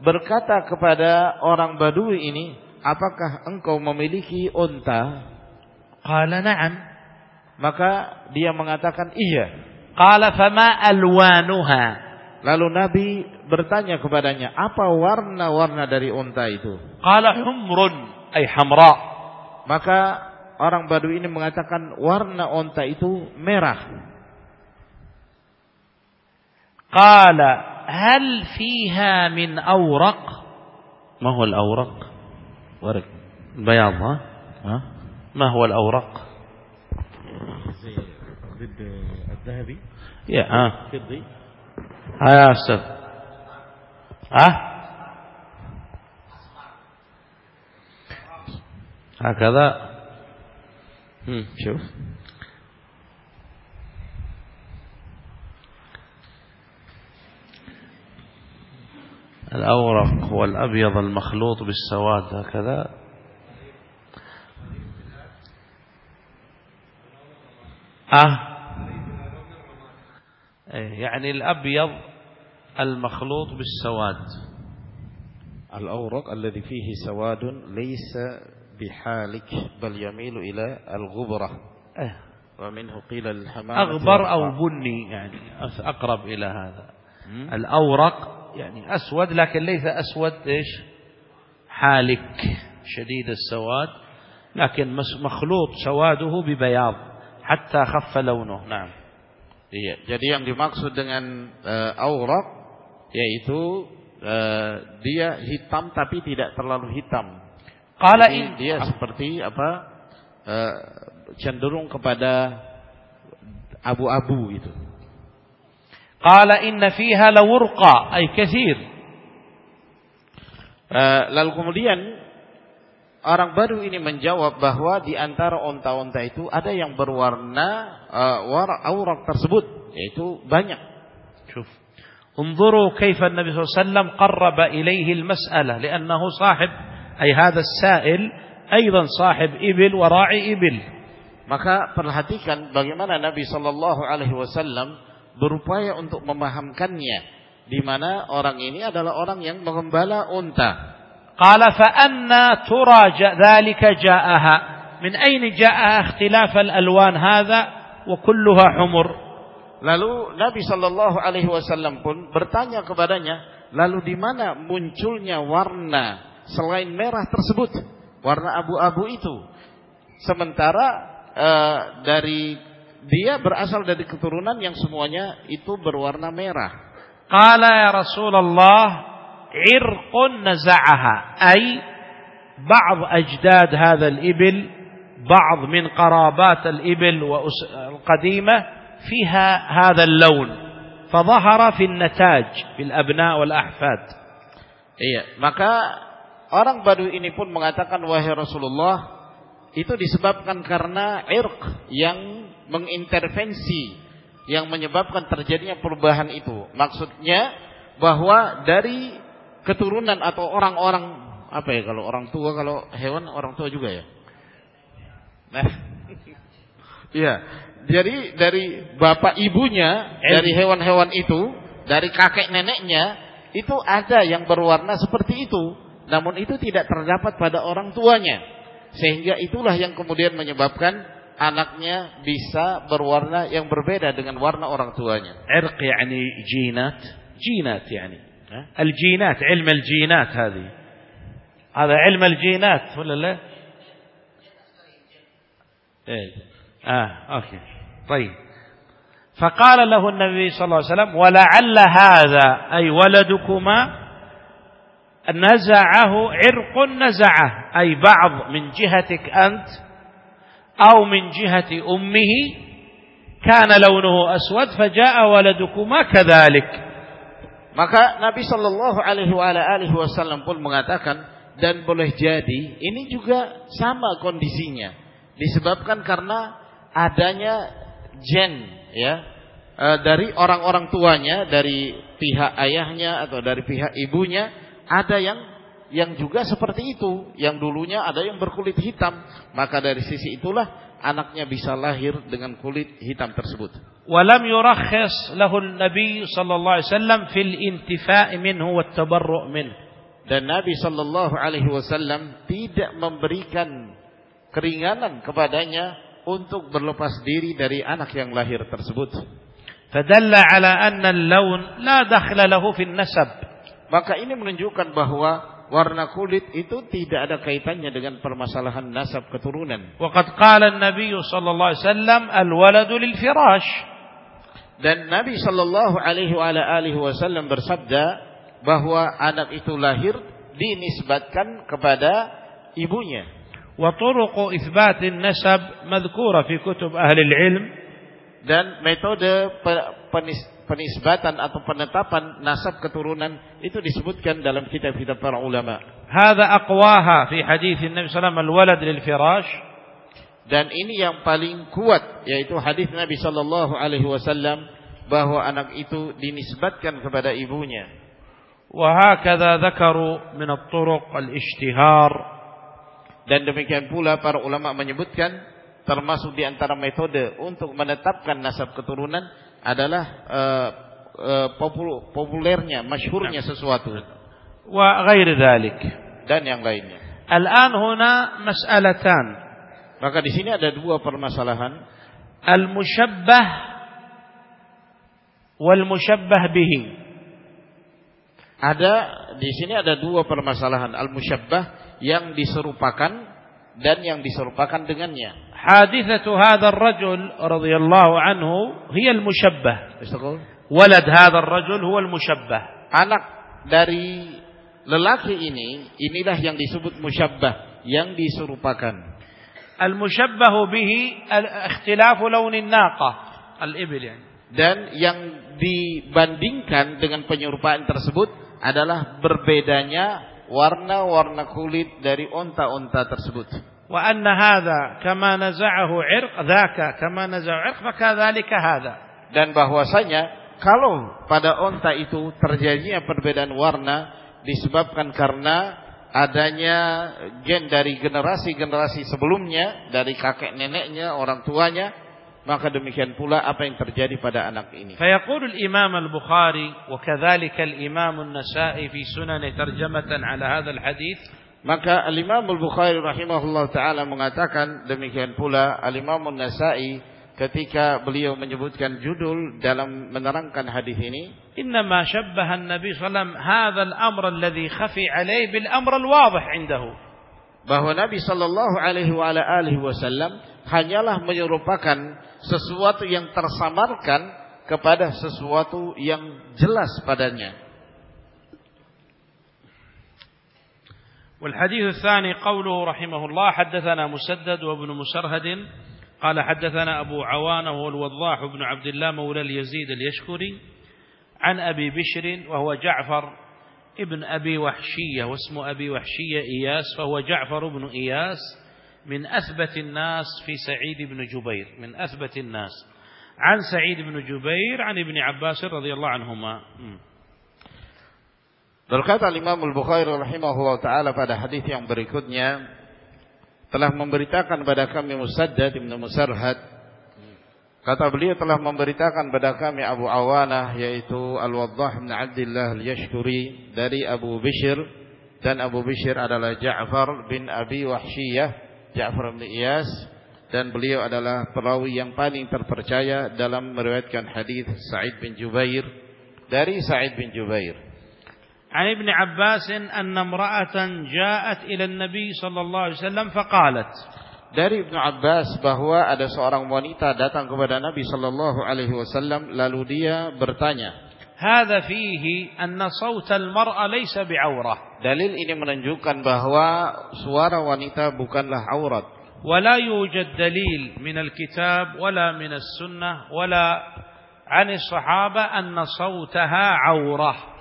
Speaker 2: berkata kepada orang Badui ini apakah engkau memiliki unta?
Speaker 1: Qala na'am.
Speaker 2: Maka dia mengatakan iya.
Speaker 1: Qala fama alwanuha?
Speaker 2: lalu Nabi bertanya kepadanya apa warna-warna dari unta itu
Speaker 1: قال حمر أي حمراء
Speaker 2: maka orang Badui ini mengatakan warna unta itu merah
Speaker 1: قال هل فيها من أورق ما هو الأورق ورق بياض ها ها؟ ما هو الأورق
Speaker 2: زي ضد الذهبي
Speaker 1: يا ها
Speaker 2: فضي
Speaker 1: ها يا أستاذ. ها؟ هكذا.
Speaker 2: شوف.
Speaker 1: الأورق هو الأبيض المخلوط بالسواد هكذا. أه يعني الأبيض المخلوط بالسواد.
Speaker 2: الأورق الذي فيه سواد ليس بحالك بل يميل إلى الغبرة.
Speaker 1: إيه،
Speaker 2: ومنه قيل الحمامة
Speaker 1: أغبر أو بني يعني أقرب إلى هذا. الأورق يعني أسود لكن ليس أسود إيش؟ حالك شديد السواد لكن مخلوط سواده ببياض حتى خف لونه. نعم.
Speaker 2: Iya. Jadi yang dimaksud dengan eh, e, aurat yaitu e, dia hitam tapi tidak terlalu hitam. Qala
Speaker 1: in
Speaker 2: dia seperti apa? E, cenderung kepada abu-abu
Speaker 1: itu. Qala inna fiha lawurqa ay
Speaker 2: kathir. Lalu kemudian orang baru ini menjawab bahwa di antara onta-onta itu ada yang berwarna eh, war aurak tersebut yaitu banyak.
Speaker 1: شوف انظروا كيف النبي صلى الله عليه وسلم قرب إليه المسألة لأنه صاحب أي هذا السائل أيضا صاحب إبل وراعي إبل
Speaker 2: Maka perhatikan bagaimana Nabi Shallallahu Alaihi Wasallam berupaya untuk memahamkannya, di mana orang ini adalah orang yang mengembala unta.
Speaker 1: قال فأنا ترى جاء ذلك جاءها من أين جاءها اختلاف الألوان هذا وكلها حمر
Speaker 2: Lalu Nabi Shallallahu Alaihi Wasallam pun bertanya kepadanya, lalu di mana munculnya warna selain merah tersebut, warna abu-abu itu. Sementara eh, dari dia berasal dari keturunan yang semuanya itu berwarna merah.
Speaker 1: قال يا رسول الله عرق نزعها أي بعض أجداد هذا الإبل بعض من قرابات الإبل وأس- القديمة فيها هذا اللون فظهر في النتاج في الأبناء والأحفاد
Speaker 2: Iya, maka orang Badui ini pun mengatakan wahai Rasulullah itu disebabkan karena irq yang mengintervensi yang menyebabkan terjadinya perubahan itu. Maksudnya bahwa dari keturunan atau orang-orang apa ya kalau orang tua kalau hewan orang tua juga ya. Nah. *laughs* Iya. Jadi dari bapak ibunya, eh. dari hewan-hewan itu, dari kakek neneknya itu ada yang berwarna seperti itu. Namun itu tidak terdapat pada orang tuanya. Sehingga itulah yang kemudian menyebabkan anaknya bisa berwarna yang berbeda dengan warna orang tuanya.
Speaker 1: Irq yani jinat, jinat
Speaker 2: yani
Speaker 1: الجينات علم الجينات هذه. هذا علم الجينات ولا لا؟ إيه. آه أوكي. طيب. فقال له النبي صلى الله عليه وسلم ولعل هذا أي ولدكما نزعه عرق نزعه أي بعض من جهتك أنت أو من جهة أمه كان لونه أسود فجاء ولدكما كذلك.
Speaker 2: Maka Nabi Shallallahu Alaihi Wasallam pun mengatakan dan boleh jadi ini juga sama kondisinya. Disebabkan karena adanya gen ya uh, dari orang-orang tuanya, dari pihak ayahnya atau dari pihak ibunya, ada yang yang juga seperti itu, yang dulunya ada yang berkulit hitam, maka dari sisi itulah anaknya bisa lahir dengan kulit hitam tersebut.
Speaker 1: Walam yurakhis lahu Nabi sallallahu alaihi wasallam fil intifa' minhu wat tabarru' min.
Speaker 2: Dan Nabi sallallahu alaihi wasallam tidak memberikan keringanan kepadanya untuk berlepas diri dari anak yang lahir tersebut.
Speaker 1: Fadalla ala anna al-lawn la dakhla lahu fi nasab.
Speaker 2: Maka ini menunjukkan bahwa warna kulit itu tidak ada kaitannya dengan permasalahan nasab keturunan.
Speaker 1: Waqad qala an-nabiy sallallahu alaihi wasallam al-waladu lil firash.
Speaker 2: Dan Nabi sallallahu alaihi wa alihi wasallam bersabda bahwa anak itu lahir dinisbatkan kepada ibunya.
Speaker 1: Wa turuqu itsbatin nasab madhkura fi kutub ahli al-ilm
Speaker 2: dan metode penis penisbatan atau penetapan nasab keturunan itu disebutkan dalam kitab-kitab para ulama.
Speaker 1: هذا أقواها في حديث النبي صلى الله عليه وسلم الولد للفراش
Speaker 2: dan ini yang paling kuat yaitu hadis Nabi sallallahu alaihi wasallam bahwa anak itu dinisbatkan kepada ibunya.
Speaker 1: وهكذا ذكروا من الطرق الاشتهار
Speaker 2: Dan demikian pula para ulama menyebutkan termasuk di antara metode untuk menetapkan nasab keturunan adalah uh, uh, populernya, masyhurnya sesuatu.
Speaker 1: Wa ghair dhalik.
Speaker 2: Dan yang lainnya.
Speaker 1: Al-an huna mas'alatan.
Speaker 2: Maka di sini ada dua permasalahan.
Speaker 1: Al-musyabbah wal musyabbah bihi.
Speaker 2: Ada di sini ada dua permasalahan al-musyabbah yang diserupakan dan yang diserupakan dengannya.
Speaker 1: Hadithatu hadzal rajul radhiyallahu anhu hiya al-musyabbah. Walad hadzal rajul huwa al-musyabbah.
Speaker 2: Anak dari lelaki ini inilah yang disebut musyabbah, yang diserupakan.
Speaker 1: Al-mushabbahu bihi ikhtilafu launin naqa, al-ibil yani.
Speaker 2: Dan yang dibandingkan dengan penyerupaan tersebut adalah berbedanya warna-warna kulit dari unta-unta tersebut.
Speaker 1: Wa anna hadha kama naza'ahu 'irq dzaka kama naza'u 'irq fakadzalika hadha.
Speaker 2: Dan bahwasanya kalau pada unta itu terjadinya perbedaan warna disebabkan karena adanya gen dari generasi-generasi sebelumnya dari kakek neneknya, orang tuanya maka demikian pula apa yang terjadi pada anak ini.
Speaker 1: فيقول الإمام البخاري وكذلك الإمام النسائي في سنن ترجمة على هذا الحديث
Speaker 2: maka Al-Imam Al-Bukhari rahimahullah ta'ala mengatakan demikian pula Al-Imam Al-Nasai ketika beliau menyebutkan judul dalam menerangkan hadis ini.
Speaker 1: Innama syabbahan Nabi SAW hadha al-amr alladhi khafi alaih bil amr al-wadih indahu.
Speaker 2: Bahwa Nabi Sallallahu Alaihi Wasallam hanyalah menyerupakan sesuatu yang tersamarkan kepada sesuatu yang jelas padanya.
Speaker 1: والحديث الثاني قوله رحمه الله حدثنا مسدد وابن مسرهد قال حدثنا أبو عوانة وهو الوضاح بن عبد الله مولى اليزيد اليشكري عن أبي بشر وهو جعفر ابن أبي وحشية واسم أبي وحشية إياس فهو جعفر بن إياس من أثبت الناس في سعيد بن جبير من أثبت الناس. عن سعيد بن جبير عن ابن عباس رضي الله عنهما.
Speaker 2: Berkata Imam Al-Bukhari rahimahullah taala pada hadis yang berikutnya telah memberitakan kepada kami Musaddad bin Musarhad. Kata beliau telah memberitakan kepada kami Abu Awanah yaitu Al-Waddah bin Abdullah Al-Yashkuri dari Abu Bishr. Dan Abu Bishr adalah Ja'far bin Abi Wahsyiyah Ja'far bin Iyas. Dan beliau adalah perawi yang paling terpercaya dalam meriwayatkan hadis Sa'id bin Jubair. Dari Sa'id bin Jubair.
Speaker 1: عن ابن عباس أن امرأة جاءت إلى النبي صلى الله عليه وسلم فقالت
Speaker 2: dari Ibnu Abbas bahwa ada seorang wanita datang kepada Nabi sallallahu alaihi wasallam lalu dia bertanya
Speaker 1: هذا فيه أن صوت المرأة ليس بعورة
Speaker 2: Dalil ini menunjukkan bahwa suara wanita bukanlah aurat.
Speaker 1: ولا يوجد دليل من الكتاب ولا من السنة ولا عن الصحابة أن صوتها عورة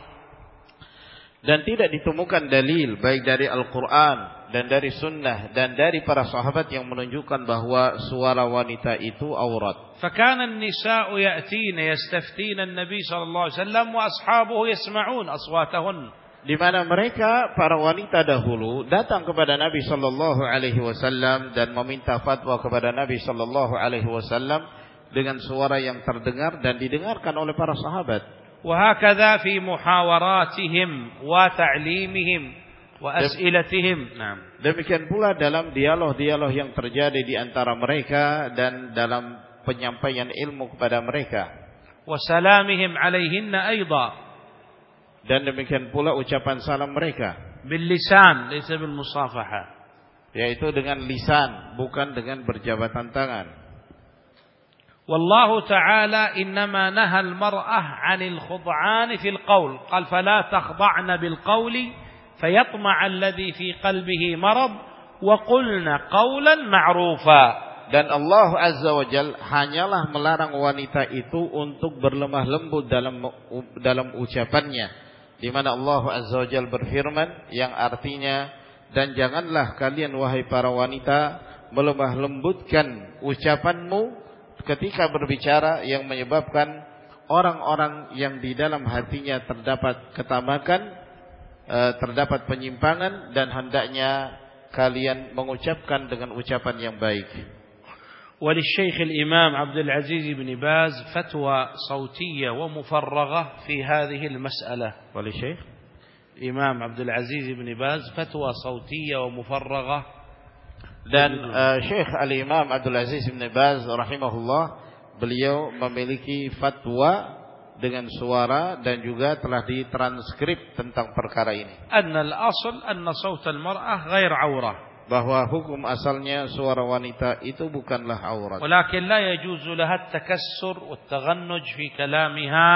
Speaker 2: dan tidak ditemukan dalil baik dari Al-Quran dan dari sunnah dan dari para sahabat yang menunjukkan bahwa suara wanita itu aurat.
Speaker 1: فكان النساء يأتين يستفتين النبي صلى الله عليه وسلم وأصحابه يسمعون أصواتهن
Speaker 2: di mana mereka para wanita dahulu datang kepada Nabi Shallallahu Alaihi Wasallam dan meminta fatwa kepada Nabi Shallallahu Alaihi Wasallam dengan suara yang terdengar dan didengarkan oleh para sahabat.
Speaker 1: وهكذا في محاوراتهم وتعليمهم وأسئلتهم
Speaker 2: نعم demikian pula dalam dialog-dialog yang terjadi di antara mereka dan dalam penyampaian ilmu kepada mereka.
Speaker 1: وسلامهم عليهن أيضا
Speaker 2: dan demikian pula ucapan salam mereka
Speaker 1: bil lisan laysa bil musafaha
Speaker 2: yaitu dengan lisan bukan dengan berjabatan tangan
Speaker 1: والله تعالى إنما نهى المرأة عن الخضعان في القول قال فلا تخضعن بالقول فيطمع الذي في قلبه مرض marad قولا معروفا.
Speaker 2: Dan Allah Azza wa Jal hanyalah melarang wanita itu untuk berlemah lembut dalam dalam ucapannya. Di mana Allah Azza wa Jal berfirman yang artinya dan janganlah kalian wahai para wanita melemah lembutkan ucapanmu ketika berbicara yang menyebabkan orang-orang yang di dalam hatinya terdapat ketamakan eh, terdapat penyimpangan dan hendaknya kalian mengucapkan dengan ucapan yang baik.
Speaker 1: وللشيخ الإمام عبد العزيز بن باز فتوى صوتية ومفرغة في هذه المسألة
Speaker 2: وللشيخ
Speaker 1: الإمام عبد العزيز بن باز فتوى صوتية ومفرغة
Speaker 2: dan uh, Syekh Al-Imam Abdul Aziz bin Baz rahimahullah beliau memiliki fatwa dengan suara dan juga telah ditranskrip tentang perkara ini.
Speaker 1: Anna al-asl anna sawt al-mar'ah ghair 'aurah.
Speaker 2: bahwa hukum asalnya suara wanita itu bukanlah aurat.
Speaker 1: Walakin la yajuzu laha at-takassur wa at-taghannuj fi kalamiha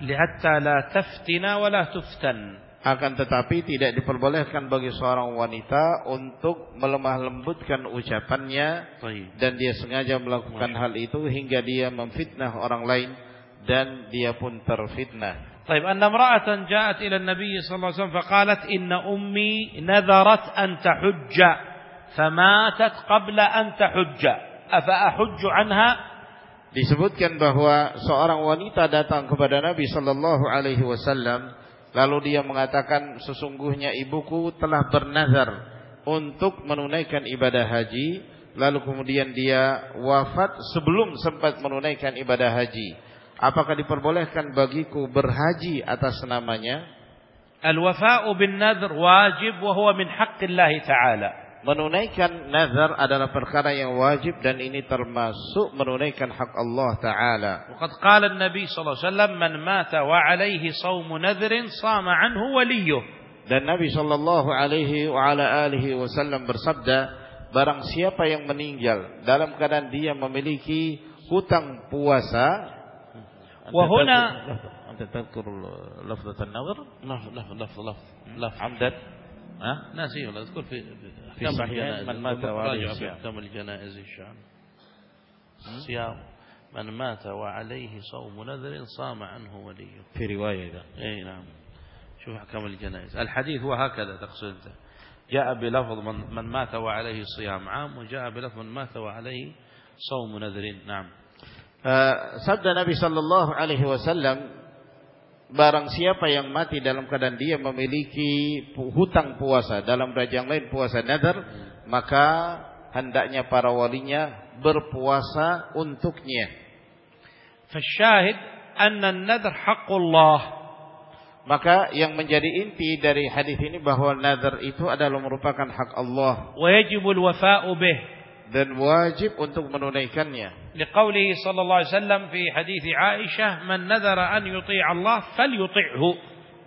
Speaker 1: lihatta la taftina wa la tuftan.
Speaker 2: Akan tetapi tidak diperbolehkan bagi seorang wanita untuk melemah lembutkan ucapannya dan dia sengaja melakukan hal itu hingga dia memfitnah orang lain dan dia pun terfitnah.
Speaker 1: طيب أن امرأة جاءت إلى النبي صلى الله عليه وسلم فقالت إن أمي نذرت أن تحج فماتت قبل أن تحج أفأحج عنها
Speaker 2: disebutkan bahwa seorang wanita datang kepada Nabi Shallallahu Alaihi Wasallam lalu dia mengatakan sesungguhnya ibuku telah bernazar untuk menunaikan ibadah haji lalu kemudian dia wafat sebelum sempat menunaikan ibadah haji Apakah diperbolehkan bagiku berhaji atas namanya?
Speaker 1: Al-wafa'u bin nadhr wajib wa huwa min haqqillah ta'ala
Speaker 2: menunaikan nazar adalah perkara yang wajib dan ini termasuk menunaikan hak Allah taala.
Speaker 1: Waqad qala an-nabi sallallahu alaihi wasallam man mata wa alaihi shaumu nadhrin sama anhu waliyuh.
Speaker 2: Dan Nabi sallallahu alaihi wa ala alihi wasallam bersabda, barang siapa yang meninggal dalam keadaan dia memiliki hutang puasa
Speaker 1: wa
Speaker 2: huna anta tadhkur lafdhat an-nadhr lafdh nah, nah, lafdh lafdh
Speaker 1: amdan nah, ha nasi wala tadhkur fi في
Speaker 2: في صحيح. من مات وعليه
Speaker 1: صيام. كم الجنائز الشام صيام. من مات وعليه صوم نذر صام عنه وليه.
Speaker 2: في رواية إذا.
Speaker 1: إي نعم. شوف أحكام الجنائز. الحديث هو هكذا تقصد. جاء بلفظ من, من مات وعليه صيام عام وجاء بلفظ من مات وعليه صوم نذر. نعم.
Speaker 2: uh, sabda Nabi Shallallahu Alaihi Wasallam barang siapa yang mati dalam keadaan dia memiliki hutang puasa dalam raja yang lain puasa nadar maka hendaknya para walinya berpuasa untuknya.
Speaker 1: Fasyahid anna nadar haqqullah.
Speaker 2: Maka yang menjadi inti dari hadis ini bahwa nadar itu adalah merupakan hak Allah.
Speaker 1: Wa yajibul wafa'u bih
Speaker 2: dan wajib untuk menunaikannya.
Speaker 1: Liqaulihi sallallahu alaihi wasallam fi hadis Aisyah, "Man nadhara an yuti' Allah falyuti'hu."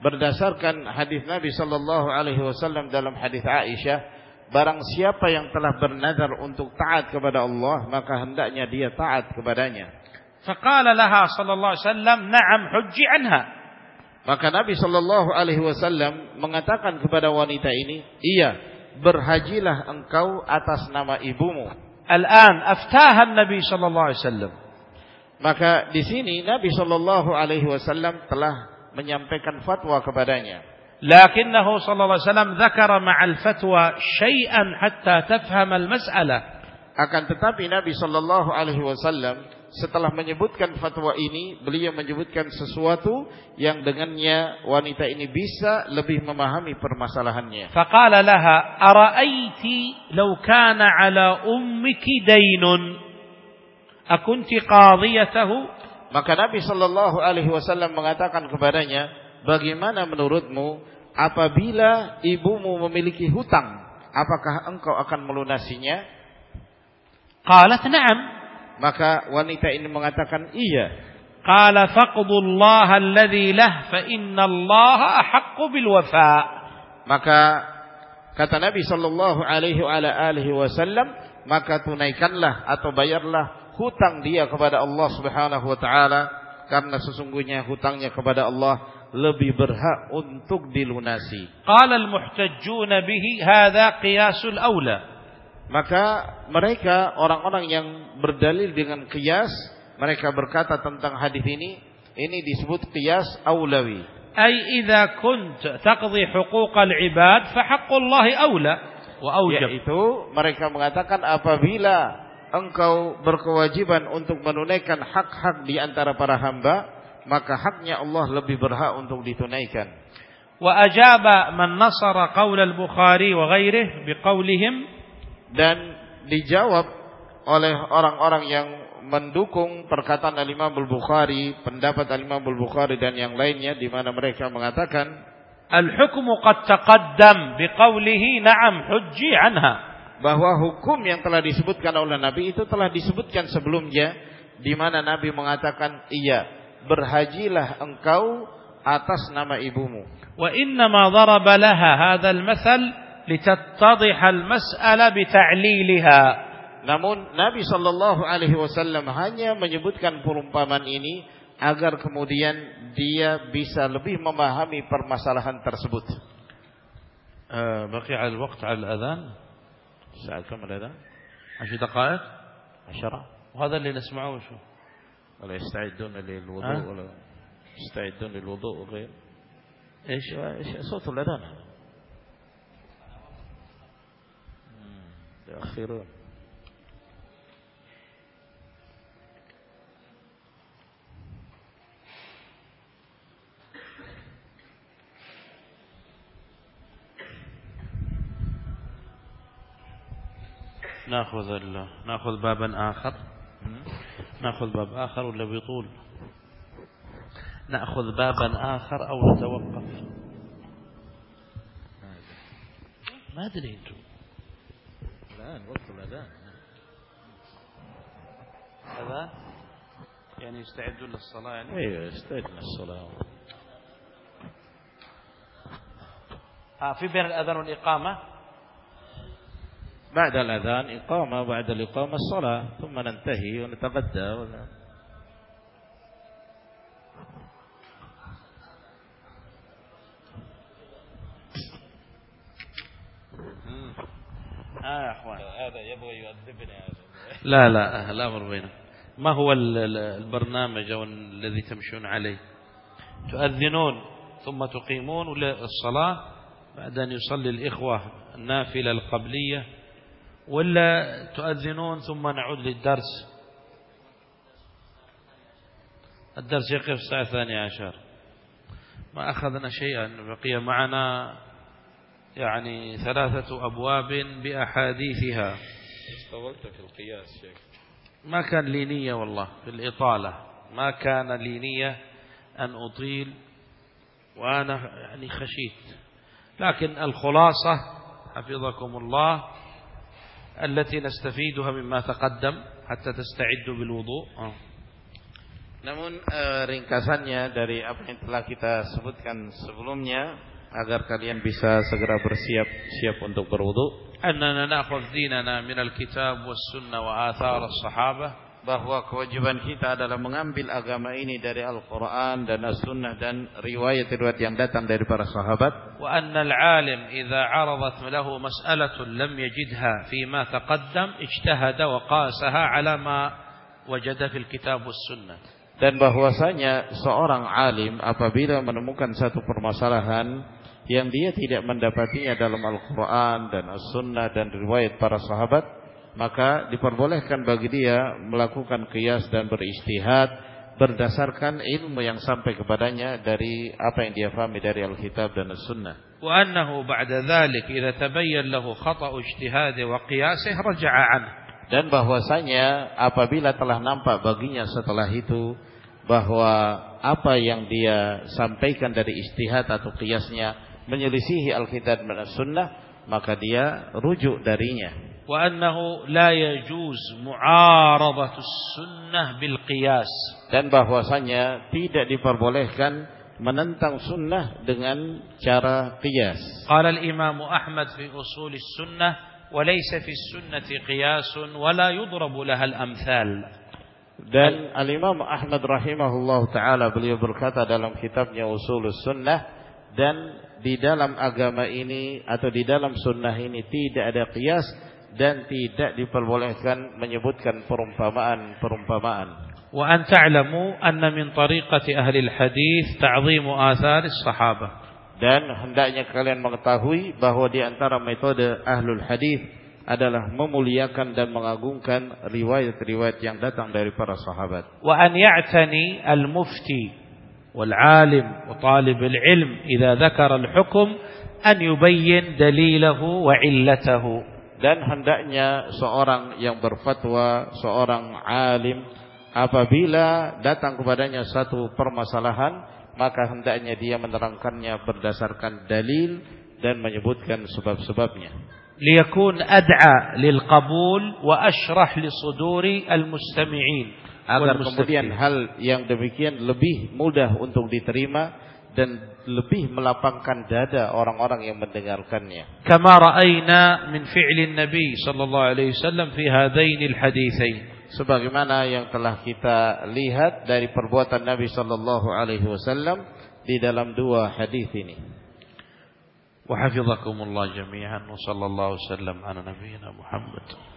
Speaker 2: Berdasarkan hadis Nabi sallallahu alaihi wasallam dalam hadis Aisyah, barang siapa yang telah bernazar untuk taat kepada Allah, maka hendaknya dia taat kepadanya.
Speaker 1: Faqala laha sallallahu alaihi wasallam, "Na'am hujji anha."
Speaker 2: Maka Nabi sallallahu alaihi wasallam mengatakan kepada wanita ini, "Iya, berhajilah engkau atas nama ibumu.
Speaker 1: Al-an aftaha Nabi sallallahu alaihi wasallam.
Speaker 2: Maka di sini Nabi sallallahu alaihi wasallam telah menyampaikan fatwa kepadanya.
Speaker 1: لكنه صلى الله عليه وسلم ذكر مع الفتوى شيئا حتى تفهم المسألة
Speaker 2: akan tetapi Nabi Shallallahu Alaihi Wasallam setelah menyebutkan fatwa ini, beliau menyebutkan sesuatu yang dengannya wanita ini bisa lebih memahami permasalahannya.
Speaker 1: Faqala laha, "Ara'aiti law kana 'ala ummiki daynun, akunti qadhiyatahu?"
Speaker 2: Maka Nabi sallallahu alaihi wasallam mengatakan kepadanya, "Bagaimana menurutmu apabila ibumu memiliki hutang, apakah engkau akan melunasinya?"
Speaker 1: Qalat, "Na'am."
Speaker 2: Maka wanita ini mengatakan iya.
Speaker 1: Qala faqdullah alladhi lah fa inna Allah ahaqqu bil wafa.
Speaker 2: Maka kata Nabi sallallahu alaihi wa alihi wasallam, maka tunaikanlah atau bayarlah hutang dia kepada Allah Subhanahu wa taala karena sesungguhnya hutangnya kepada Allah lebih berhak untuk dilunasi.
Speaker 1: Qala al-muhtajjun bihi hadha qiyasul aula.
Speaker 2: Maka mereka orang-orang yang berdalil dengan kias, mereka berkata tentang hadis ini, ini disebut kias aulawi.
Speaker 1: Ay idza kunt taqdi huquq al-ibad fa haqqullah aula wa aujab.
Speaker 2: Yaitu mereka mengatakan apabila engkau berkewajiban untuk menunaikan hak-hak di antara para hamba, maka haknya Allah lebih berhak untuk ditunaikan.
Speaker 1: Wa ajaba man nasara qaul al-Bukhari wa ghairihi biqaulihim
Speaker 2: dan dijawab oleh orang-orang yang mendukung perkataan Al-Imam Al-Bukhari, pendapat Al-Imam Al-Bukhari dan yang lainnya di mana mereka mengatakan
Speaker 1: Al-hukmu qad taqaddam biqaulihi na'am hujji anha.
Speaker 2: bahwa hukum yang telah disebutkan oleh Nabi itu telah disebutkan sebelumnya di mana Nabi mengatakan iya berhajilah engkau atas nama ibumu.
Speaker 1: Wa inna ma daraba laha hadzal masal لتتضح المسألة بتعليلها.
Speaker 2: Namun Nabi Shallallahu Alaihi Wasallam hanya menyebutkan perumpamaan ini agar kemudian dia bisa lebih memahami permasalahan tersebut.
Speaker 1: بقي على الوقت على الأذان
Speaker 2: ساعة كم الأذان؟
Speaker 1: عشر دقائق
Speaker 2: عشرة
Speaker 1: وهذا اللي نسمعه شو
Speaker 2: ولا يستعدون للوضوء ولا يستعدون للوضوء وغير
Speaker 1: إيش
Speaker 2: إيش صوت الأذان يؤخرون
Speaker 1: ناخذ ناخذ بابا آخر. ناخذ باب آخر ولا بيطول؟ ناخذ بابا آخر أو نتوقف؟ ما أدري أنتم.
Speaker 2: الآن وقت الأذان.
Speaker 1: أذان يعني يستعدون للصلاة يعني؟
Speaker 2: أيوة يستعدون للصلاة.
Speaker 1: آه في بين الأذان والإقامة؟
Speaker 2: بعد الأذان إقامة بعد الإقامة الصلاة ثم ننتهي ونتغدى.
Speaker 1: آه يا أخوان.
Speaker 2: هذا يبغى يؤدبنا
Speaker 1: لا لا الأمر بينه. ما هو البرنامج أو الذي تمشون عليه؟ تؤذنون ثم تقيمون الصلاة بعد أن يصلي الإخوة النافلة القبلية ولا تؤذنون ثم نعود للدرس؟ الدرس يقف الساعة الثانية عشر. ما أخذنا شيئا بقي معنا يعني ثلاثة أبواب بأحاديثها.
Speaker 2: طولت في القياس شيخ.
Speaker 1: ما كان لي نية والله في الإطالة. ما كان لي نية أن أطيل وأنا يعني خشيت. لكن الخلاصة حفظكم الله التي نستفيدها مما تقدم حتى تستعدوا بالوضوء.
Speaker 2: Namun uh, ringkasannya dari apa yang telah kita sebutkan sebelumnya agar kalian bisa segera bersiap-siap untuk berwudu.
Speaker 1: Annana na'khudz dinana min kitab was sunnah wa athar as-sahabah.
Speaker 2: Bahwa kewajiban kita adalah mengambil agama ini dari Al-Qur'an dan As-Sunnah dan riwayat-riwayat yang datang dari para sahabat.
Speaker 1: Wa annal 'alim idza 'aradat lahu mas'alatun lam yajidha fi ma taqaddam ijtahada wa qasaha 'ala ma wajada fil kitab was-sunnah
Speaker 2: dan bahwasanya seorang alim apabila menemukan satu permasalahan yang dia tidak mendapatinya dalam Al-Quran dan As-Sunnah dan riwayat para sahabat, maka diperbolehkan bagi dia melakukan kias dan beristihad berdasarkan ilmu yang sampai kepadanya dari apa yang dia fahami dari Alkitab dan As-Sunnah.
Speaker 1: وأنه بعد ذلك إذا تبين له خطأ اجتهاد وقياسه رجع عنه
Speaker 2: dan bahwasanya apabila telah nampak baginya setelah itu bahwa apa yang dia sampaikan dari istihad atau kiasnya menyelisihi Alkitab dan Sunnah maka dia rujuk darinya.
Speaker 1: Wa annahu la yajuz mu'aradatu sunnah bil qiyas.
Speaker 2: Dan bahwasanya tidak diperbolehkan menentang sunnah dengan cara qiyas.
Speaker 1: Qala al-Imam Ahmad fi usul sunnah wa laysa fi sunnati qiyas wa la yudrabu laha al-amthal.
Speaker 2: Dan al-Imam Ahmad rahimahullahu taala beliau berkata dalam kitabnya Usul Sunnah dan di dalam agama ini atau di dalam sunnah ini tidak ada qiyas dan tidak diperbolehkan menyebutkan perumpamaan-perumpamaan.
Speaker 1: Wa an ta'lamu anna min tariqati ahli al-hadis ta'zim athar as-sahabah.
Speaker 2: Dan hendaknya kalian mengetahui bahwa di antara metode ahlul hadis adalah memuliakan dan mengagungkan riwayat-riwayat yang datang dari para sahabat.
Speaker 1: Wa an ya'tani al-mufti talib al-ilm idza dzakara al-hukm an yubayyin dalilahu wa illatahu
Speaker 2: dan hendaknya seorang yang berfatwa, seorang alim apabila datang kepadanya satu permasalahan, maka hendaknya dia menerangkannya berdasarkan dalil dan menyebutkan sebab-sebabnya.
Speaker 1: Liyakun ad'a lil qabul wa ashrah li suduri al mustami'in
Speaker 2: agar kemudian hal yang demikian lebih mudah untuk diterima dan lebih melapangkan dada orang-orang yang mendengarkannya.
Speaker 1: Kama ra'ayna min fi'lin Nabi sallallahu alaihi wasallam fi hadainil haditsain.
Speaker 2: sebagaimana yang telah kita lihat dari perbuatan Nabi sallallahu alaihi wasallam di dalam dua hadis ini.
Speaker 1: Wa hafizakumullah jami'an wa sallallahu wasallam ala nabiyyina Muhammad.